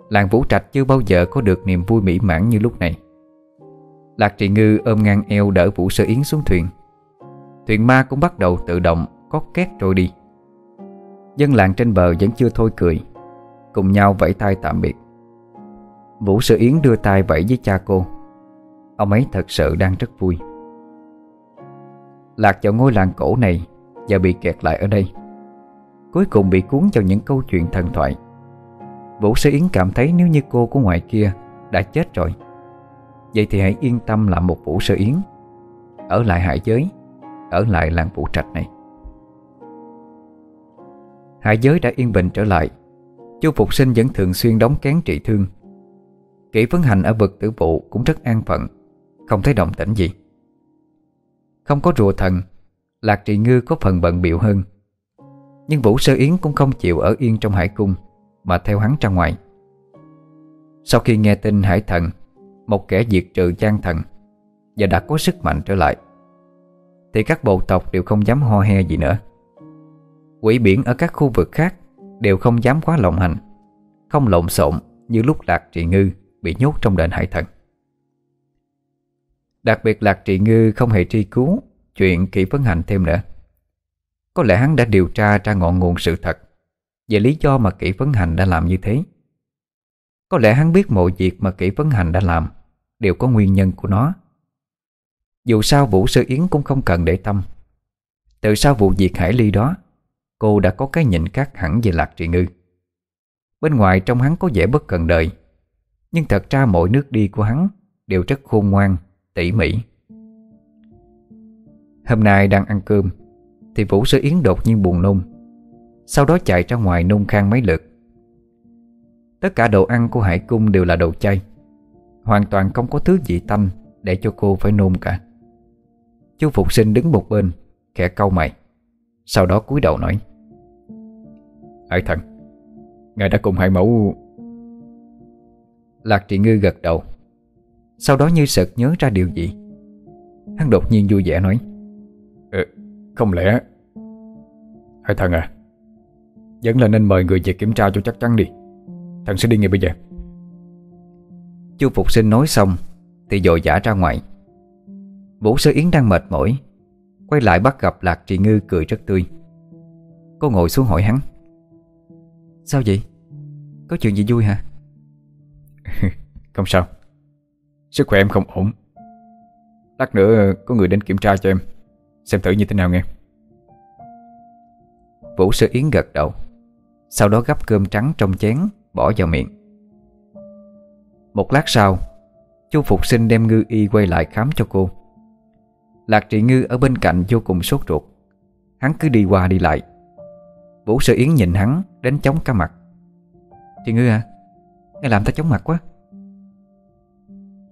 Làng Vũ Trạch chưa bao giờ có được niềm vui mỹ mãn như lúc này. Lạc Trị Ngư ôm ngang eo đỡ Vũ Sơ Yến xuống thuyền. Thuyền ma cũng bắt đầu tự động Có két trôi đi. Dân làng trên bờ vẫn chưa thôi cười, Cùng nhau vẫy tay tạm biệt. Vũ Sơ Yến đưa tay vẫy với cha cô. Ông ấy thật sự đang rất vui. Lạc vào ngôi làng cổ này Và bị kẹt lại ở đây. Cuối cùng bị cuốn vào những câu chuyện thần thoại. Vũ Sơ Yến cảm thấy nếu như cô của ngoài kia Đã chết rồi, Vậy thì hãy yên tâm làm một Vũ Sơ Yến. Ở lại hải giới, Ở lại làng Vũ Trạch này. Hải giới đã yên bình trở lại. Chu Phục Sinh vẫn thường xuyên đóng kén trị thương. Kỷ vấn hành ở vực tử vụ cũng rất an phận, Không thấy động tĩnh gì. Không có rùa thần, Lạc trị ngư có phần bận biệu hơn. Nhưng Vũ Sơ Yến cũng không chịu ở yên trong hải cung, Mà theo hắn ra ngoài. Sau khi nghe tin hải thần, Một kẻ diệt trừ gian thần, Và đã có sức mạnh trở lại, Thì các bộ tộc đều không dám ho he gì nữa. Quỷ biển ở các khu vực khác Đều không dám quá lộng hành, Không lộn xộn như lúc Lạc Trị Ngư Bị nhốt trong đền hải thần. Đặc biệt Lạc Trị Ngư không hề tri cứu Chuyện kỹ vấn hành thêm nữa. Có lẽ hắn đã điều tra ra ngọn nguồn sự thật Về lý do mà kỹ vấn hành đã làm như thế. Có lẽ hắn biết mọi việc mà kỹ vấn hành đã làm Đều có nguyên nhân của nó. Dù sao Vũ Sơ Yến cũng không cần để tâm. Từ sau vụ việc Hải Ly đó Cô đã có cái nhìn khác hẳn về Lạc Trị Ngư. Bên ngoài trong hắn có vẻ bất cần đời Nhưng thật ra mọi nước đi của hắn Đều rất khôn ngoan, tỉ mỉ. Hôm nay đang ăn cơm, Thì Vũ Sơ Yến đột nhiên buồn nôn, Sau đó chạy ra ngoài nôn khang mấy lượt. Tất cả đồ ăn của Hải Cung đều là đồ chay, Hoàn toàn không có thứ gì tanh Để cho cô phải nôn cả. Chú Phục Sinh đứng một bên, Khẽ câu mày, Sau đó cúi đầu nói, Hải thần, Ngài đã cùng Hải Mẫu Lạc Trị Ngư gật đầu. Sau đó như sợt nhớ ra điều gì. Hắn đột nhiên vui vẻ nói ừ, Không lẽ Hải thần à Vẫn là nên mời người về kiểm tra cho chắc chắn đi. Thần sẽ đi ngay bây giờ. Chu Phục Sinh nói xong Thì dội dã ra ngoài. Vũ Sơ Yến đang mệt mỏi Quay lại bắt gặp Lạc Trị Ngư cười rất tươi. Cô ngồi xuống hỏi hắn Sao vậy? Có chuyện gì vui hả? không sao Sức khỏe em không ổn. Lát nữa ờ, có người đến kiểm tra cho em. Xem thử như thế nào nghe. Vũ Sơ Yến gật đầu, Sau đó gắp cơm trắng trong chén, Bỏ vào miệng. Một lát sau Chu Phục Sinh đem ngư y quay lại khám cho cô. Lạc Trị Ngư ở bên cạnh vô cùng sốt ruột. Hắn cứ đi qua đi lại. Vũ Sơ Yến nhìn hắn Đến chóng cả mặt. Trị Ngư à Nghe làm ta chóng mặt quá.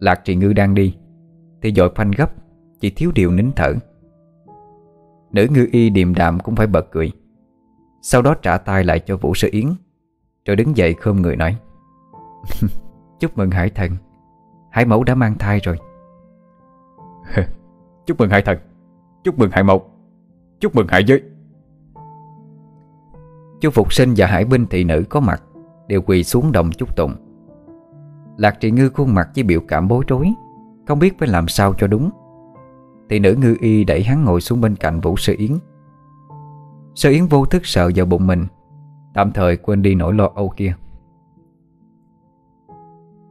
Lạc Trị Ngư đang đi. Thì dội phanh gấp Chỉ thiếu điều nín thở. Nữ ngư y điềm đạm cũng phải bật cười. Sau đó trả tay lại cho Vũ Sơ Yến Rồi đứng dậy khom người nói Chúc mừng Hải Thần Hải Mẫu đã mang thai rồi. Chúc mừng Hải Thần Chúc mừng Hải Mẫu Chúc mừng Hải Giới. Chú Phục Sinh và Hải binh thị nữ có mặt Đều quỳ xuống đồng chúc tụng Lạc trị ngư khuôn mặt với biểu cảm bối rối, Không biết phải làm sao cho đúng. Thì nữ ngư y đẩy hắn ngồi xuống bên cạnh Vũ Sơ Yến. Sơ Yến vô thức sợ vào bụng mình, Tạm thời quên đi nỗi lo âu kia.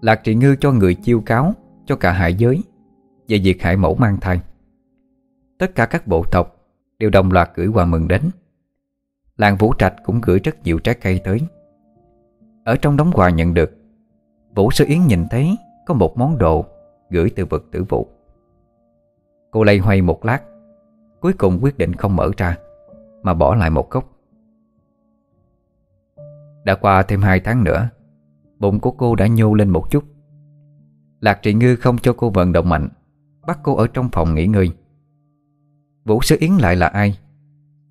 Lạc trị ngư cho người chiêu cáo Cho cả hải giới Về việc hải mẫu mang thai. Tất cả các bộ tộc Đều đồng loạt gửi quà mừng đến. Làng Vũ Trạch cũng gửi rất nhiều trái cây tới. Ở trong đống quà nhận được Vũ Sơ Yến nhìn thấy Có một món đồ Gửi từ vực tử vụ. Cô lây hoay một lát, Cuối cùng quyết định không mở ra, Mà bỏ lại một góc. Đã qua thêm hai tháng nữa, Bụng của cô đã nhô lên một chút. Lạc trị ngư không cho cô vận động mạnh, Bắt cô ở trong phòng nghỉ ngơi. Vũ Sơ Yến lại là ai?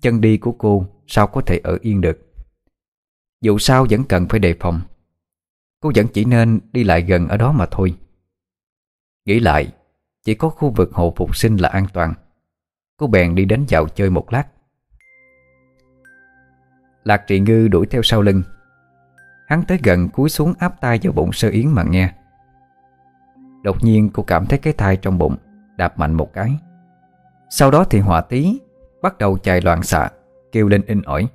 Chân đi của cô sao có thể ở yên được? Dù sao vẫn cần phải đề phòng. Cô vẫn chỉ nên đi lại gần ở đó mà thôi. Nghĩ lại, Chỉ có khu vực hồ phục sinh là an toàn. Cô bèn đi đến dạo chơi một lát. Lạc trị ngư đuổi theo sau lưng. Hắn tới gần cúi xuống áp tay vào bụng sơ yến mà nghe. Đột nhiên cô cảm thấy cái thai trong bụng Đạp mạnh một cái. Sau đó thì họa tí, Bắt đầu chạy loạn xạ, Kêu lên in ỏi.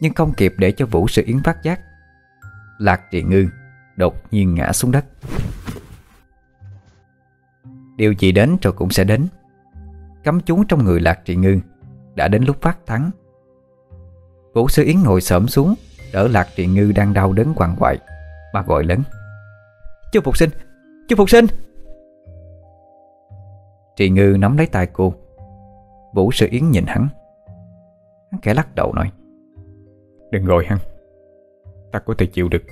Nhưng không kịp để cho Vũ sơ Yến phát giác Lạc trì ngư Đột nhiên ngã xuống đất. Điều gì đến rồi cũng sẽ đến. Cấm chú trong người Lạc trì ngư Đã đến lúc phát thắng. Vũ Sư Yến ngồi xổm xuống, Đỡ Lạc trì ngư đang đau đớn quằn quại Bà gọi lớn. Chú Phục Sinh, Chú Phục Sinh! Trì ngư nắm lấy tay cô. Vũ Sư Yến nhìn hắn. Hắn kẻ lắc đầu nói, Đừng gọi hắn. Ta có thể chịu được.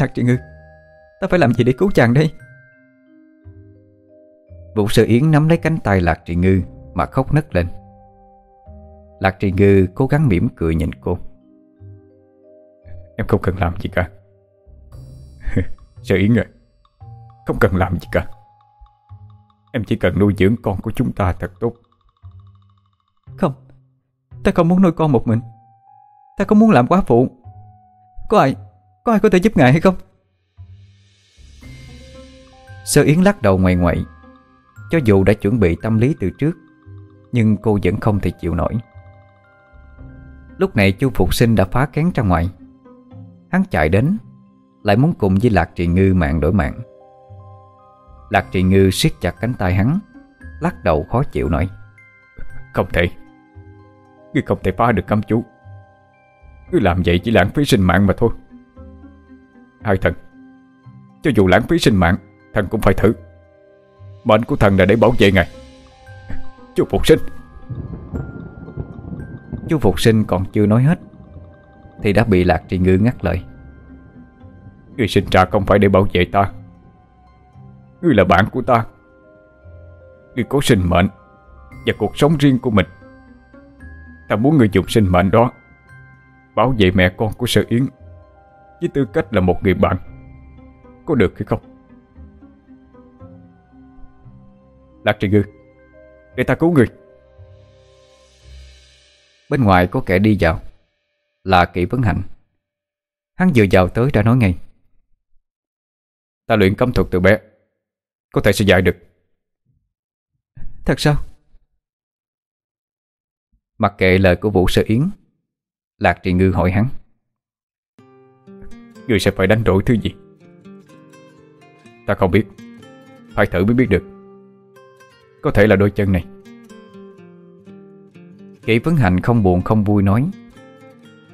Lạc Trị Ngư Ta phải làm gì để cứu chàng đây? Vũ Sư Yến nắm lấy cánh tay Lạc Trị Ngư Mà khóc nấc lên. Lạc Trị Ngư cố gắng mỉm cười nhìn cô. Em không cần làm gì cả. Sư Yến à Không cần làm gì cả. Em chỉ cần nuôi dưỡng con của chúng ta thật tốt. Không Ta không muốn nuôi con một mình Ta không muốn làm quá phụ. Có ai Có ai có thể giúp ngài hay không? Sơ Yến lắc đầu ngoài ngoại. Cho dù đã chuẩn bị tâm lý từ trước, Nhưng cô vẫn không thể chịu nổi. Lúc này chu Phục sinh đã phá kén ra ngoài. Hắn chạy đến, Lại muốn cùng với Lạc Trì Ngư mạng đổi mạng. Lạc Trì Ngư siết chặt cánh tay hắn, Lắc đầu khó chịu nói, Không thể. Ngươi không thể phá được cấm chú. Ngươi làm vậy chỉ lãng phí sinh mạng mà thôi. Hai thần Cho dù lãng phí sinh mạng Thần cũng phải thử. Mệnh của thần là để bảo vệ ngài. Chú Phục Sinh. Chú Phục Sinh còn chưa nói hết Thì đã bị Lạc Trì Ngư ngắt lời. Ngươi sinh ra không phải để bảo vệ ta. Ngươi là bạn của ta. Ngươi có sinh mệnh Và cuộc sống riêng của mình. Ta muốn người dùng sinh mệnh đó Bảo vệ mẹ con của Sở Yến Với tư cách là một người bạn. Có được hay không? Lạc Trì Ngư Để ta cứu người. Bên ngoài có kẻ đi vào Là kỵ vấn hạnh. Hắn vừa vào tới đã nói ngay Ta luyện cấm thuật từ bé Có thể sẽ dạy được. Thật sao? Mặc kệ lời của Vũ Sơ Yến Lạc Trì Ngư hỏi hắn. Người sẽ phải đánh đổi thứ gì? Ta không biết. Phải thử mới biết được. Có thể là đôi chân này. Kỷ Vấn Hành không buồn, không vui nói.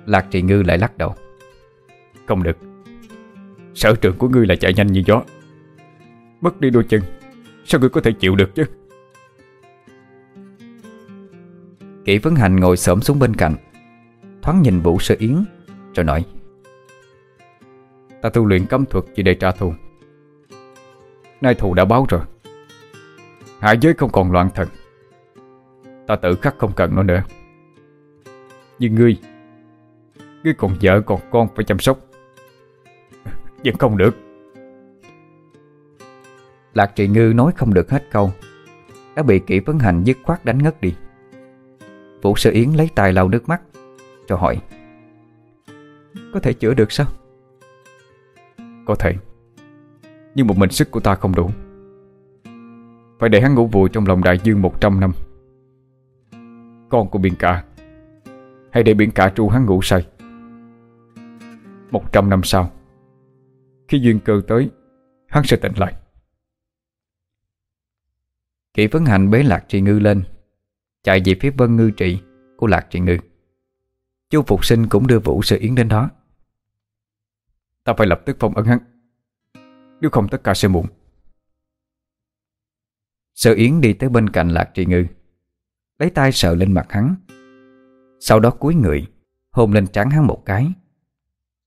Lạc Trì Ngư lại lắc đầu. Không được. Sở trường của ngươi là chạy nhanh như gió. Mất đi đôi chân. Sao ngươi có thể chịu được chứ? Kỷ Vấn Hành ngồi xổm xuống bên cạnh. Thoáng nhìn Vũ Sơ Yến, Rồi nói, Ta tu luyện cấm thuật chỉ để trả thù. Nay thù đã báo rồi. Hạ giới không còn loạn thần. Ta tự khắc không cần nó nữa. Nhưng ngươi Ngươi còn vợ còn con phải chăm sóc. Vẫn không được. Lạc Trị Ngư nói không được hết câu, Đã bị kỹ vấn hành dứt khoát đánh ngất đi. Vũ Sơ Yến lấy tay lau nước mắt. Cho hỏi. Có thể chữa được sao? Có thể. Nhưng một mình sức của ta không đủ. Phải để hắn ngủ vùi trong lòng đại dương 100 năm. Con của biển cả. Hay để biển cả tru hắn ngủ say. Một trăm năm sau, Khi duyên cơ tới, Hắn sẽ tỉnh lại. Kỷ Vấn Hành bế Lạc trị Ngư lên, Chạy về phía Vân Ngư Trị Của Lạc trị Ngư. Chu Phục Sinh cũng đưa Vũ Sơ Yến đến đó. Ta phải lập tức phong ấn hắn, Nếu không tất cả sẽ muộn. Sơ Yến đi tới bên cạnh Lạc Trì Ngư, Lấy tay sờ lên mặt hắn. Sau đó cúi người, Hôn lên trán hắn một cái,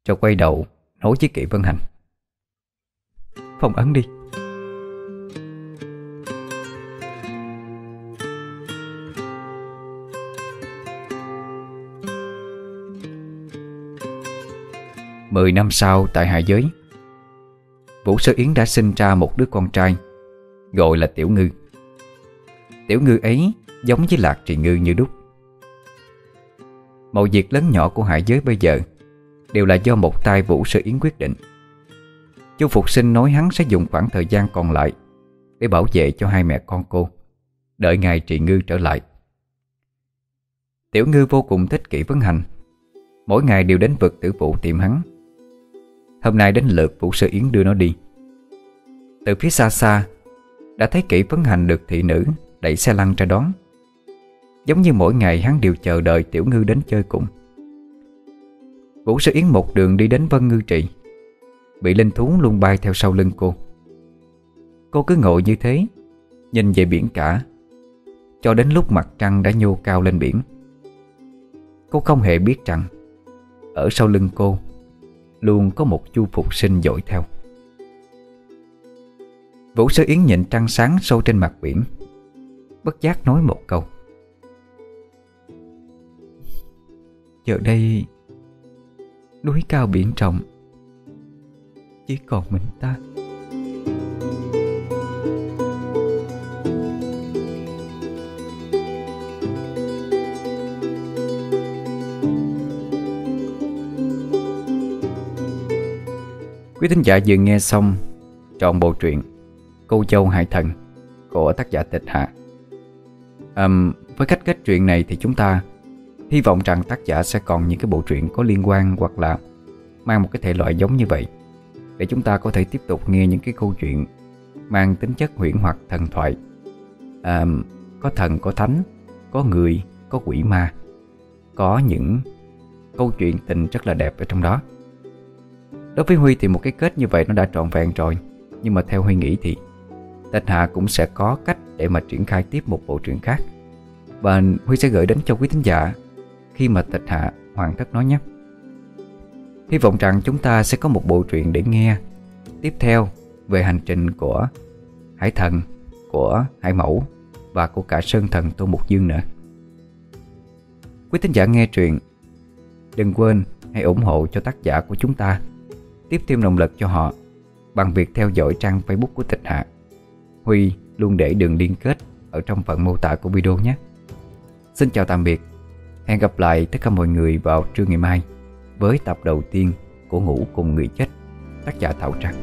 Rồi quay đầu nói với Kỵ Vân Hành. Phong ấn đi. Mười năm sau tại Hạ Giới. Vũ Sơ Yến đã sinh ra một đứa con trai, Gọi là Tiểu Ngư. Tiểu Ngư ấy giống với Lạc Trì Ngư như đúc. Mọi việc lớn nhỏ của hải Giới bây giờ Đều là do một tay Vũ Sơ Yến quyết định. Chu Phục Sinh nói hắn sẽ dùng khoảng thời gian còn lại Để bảo vệ cho hai mẹ con cô, Đợi ngày Trì Ngư trở lại. Tiểu Ngư vô cùng thích kỹ vấn hành. Mỗi ngày đều đến vực tử vụ tìm hắn. Hôm nay đến lượt Vũ Sơ Yến đưa nó đi. Từ phía xa xa, Đã thấy kỹ vấn hành được thị nữ Đẩy xe lăn ra đón. Giống như mỗi ngày hắn đều chờ đợi Tiểu Ngư đến chơi cùng. Vũ Sơ Yến một đường đi đến Vân Ngư Trị Bị linh thú luôn bay theo sau lưng cô. Cô cứ ngồi như thế, Nhìn về biển cả, Cho đến lúc mặt trăng đã nhô cao lên biển. Cô không hề biết rằng, Ở sau lưng cô Luôn có một chu phục sinh dội theo. Vũ Sơ Yến nhìn trăng sáng sâu trên mặt biển, Bất giác nói một câu. Giờ đây, Núi cao biển rộng, Chỉ còn mình ta. Quý thính giả vừa nghe xong Trọn bộ truyện Cô Châu Hải Thần Của tác giả Tịch Hạ. Um, Với cách kết truyện này thì chúng ta Hy vọng rằng tác giả sẽ còn những cái bộ truyện có liên quan Hoặc là mang một cái thể loại giống như vậy Để chúng ta có thể tiếp tục nghe những cái câu chuyện Mang tính chất huyễn hoặc thần thoại. Um, Có thần, có thánh Có người, có quỷ ma Có những câu chuyện tình rất là đẹp ở trong đó. Đối với Huy thì một cái kết như vậy nó đã trọn vẹn rồi Nhưng mà theo Huy nghĩ thì Tịch Hạ cũng sẽ có cách để mà triển khai tiếp một bộ truyện khác. Và Huy sẽ gửi đến cho quý thính giả Khi mà Tịch Hạ hoàn tất nó nhé. Hy vọng rằng chúng ta sẽ có một bộ truyện để nghe. Tiếp theo về hành trình của Hải Thần, của Hải Mẫu Và của cả Sơn Thần Tô Mục Dương nữa. Quý thính giả nghe truyện Đừng quên hãy ủng hộ cho tác giả của chúng ta. Tiếp thêm động lực cho họ Bằng việc theo dõi trang Facebook của Tịch Hạ. Huy luôn để đường liên kết Ở trong phần mô tả của video nhé. Xin chào tạm biệt. Hẹn gặp lại tất cả mọi người vào trưa ngày mai Với tập đầu tiên của Ngủ cùng người chết, Tác giả Thảo trang.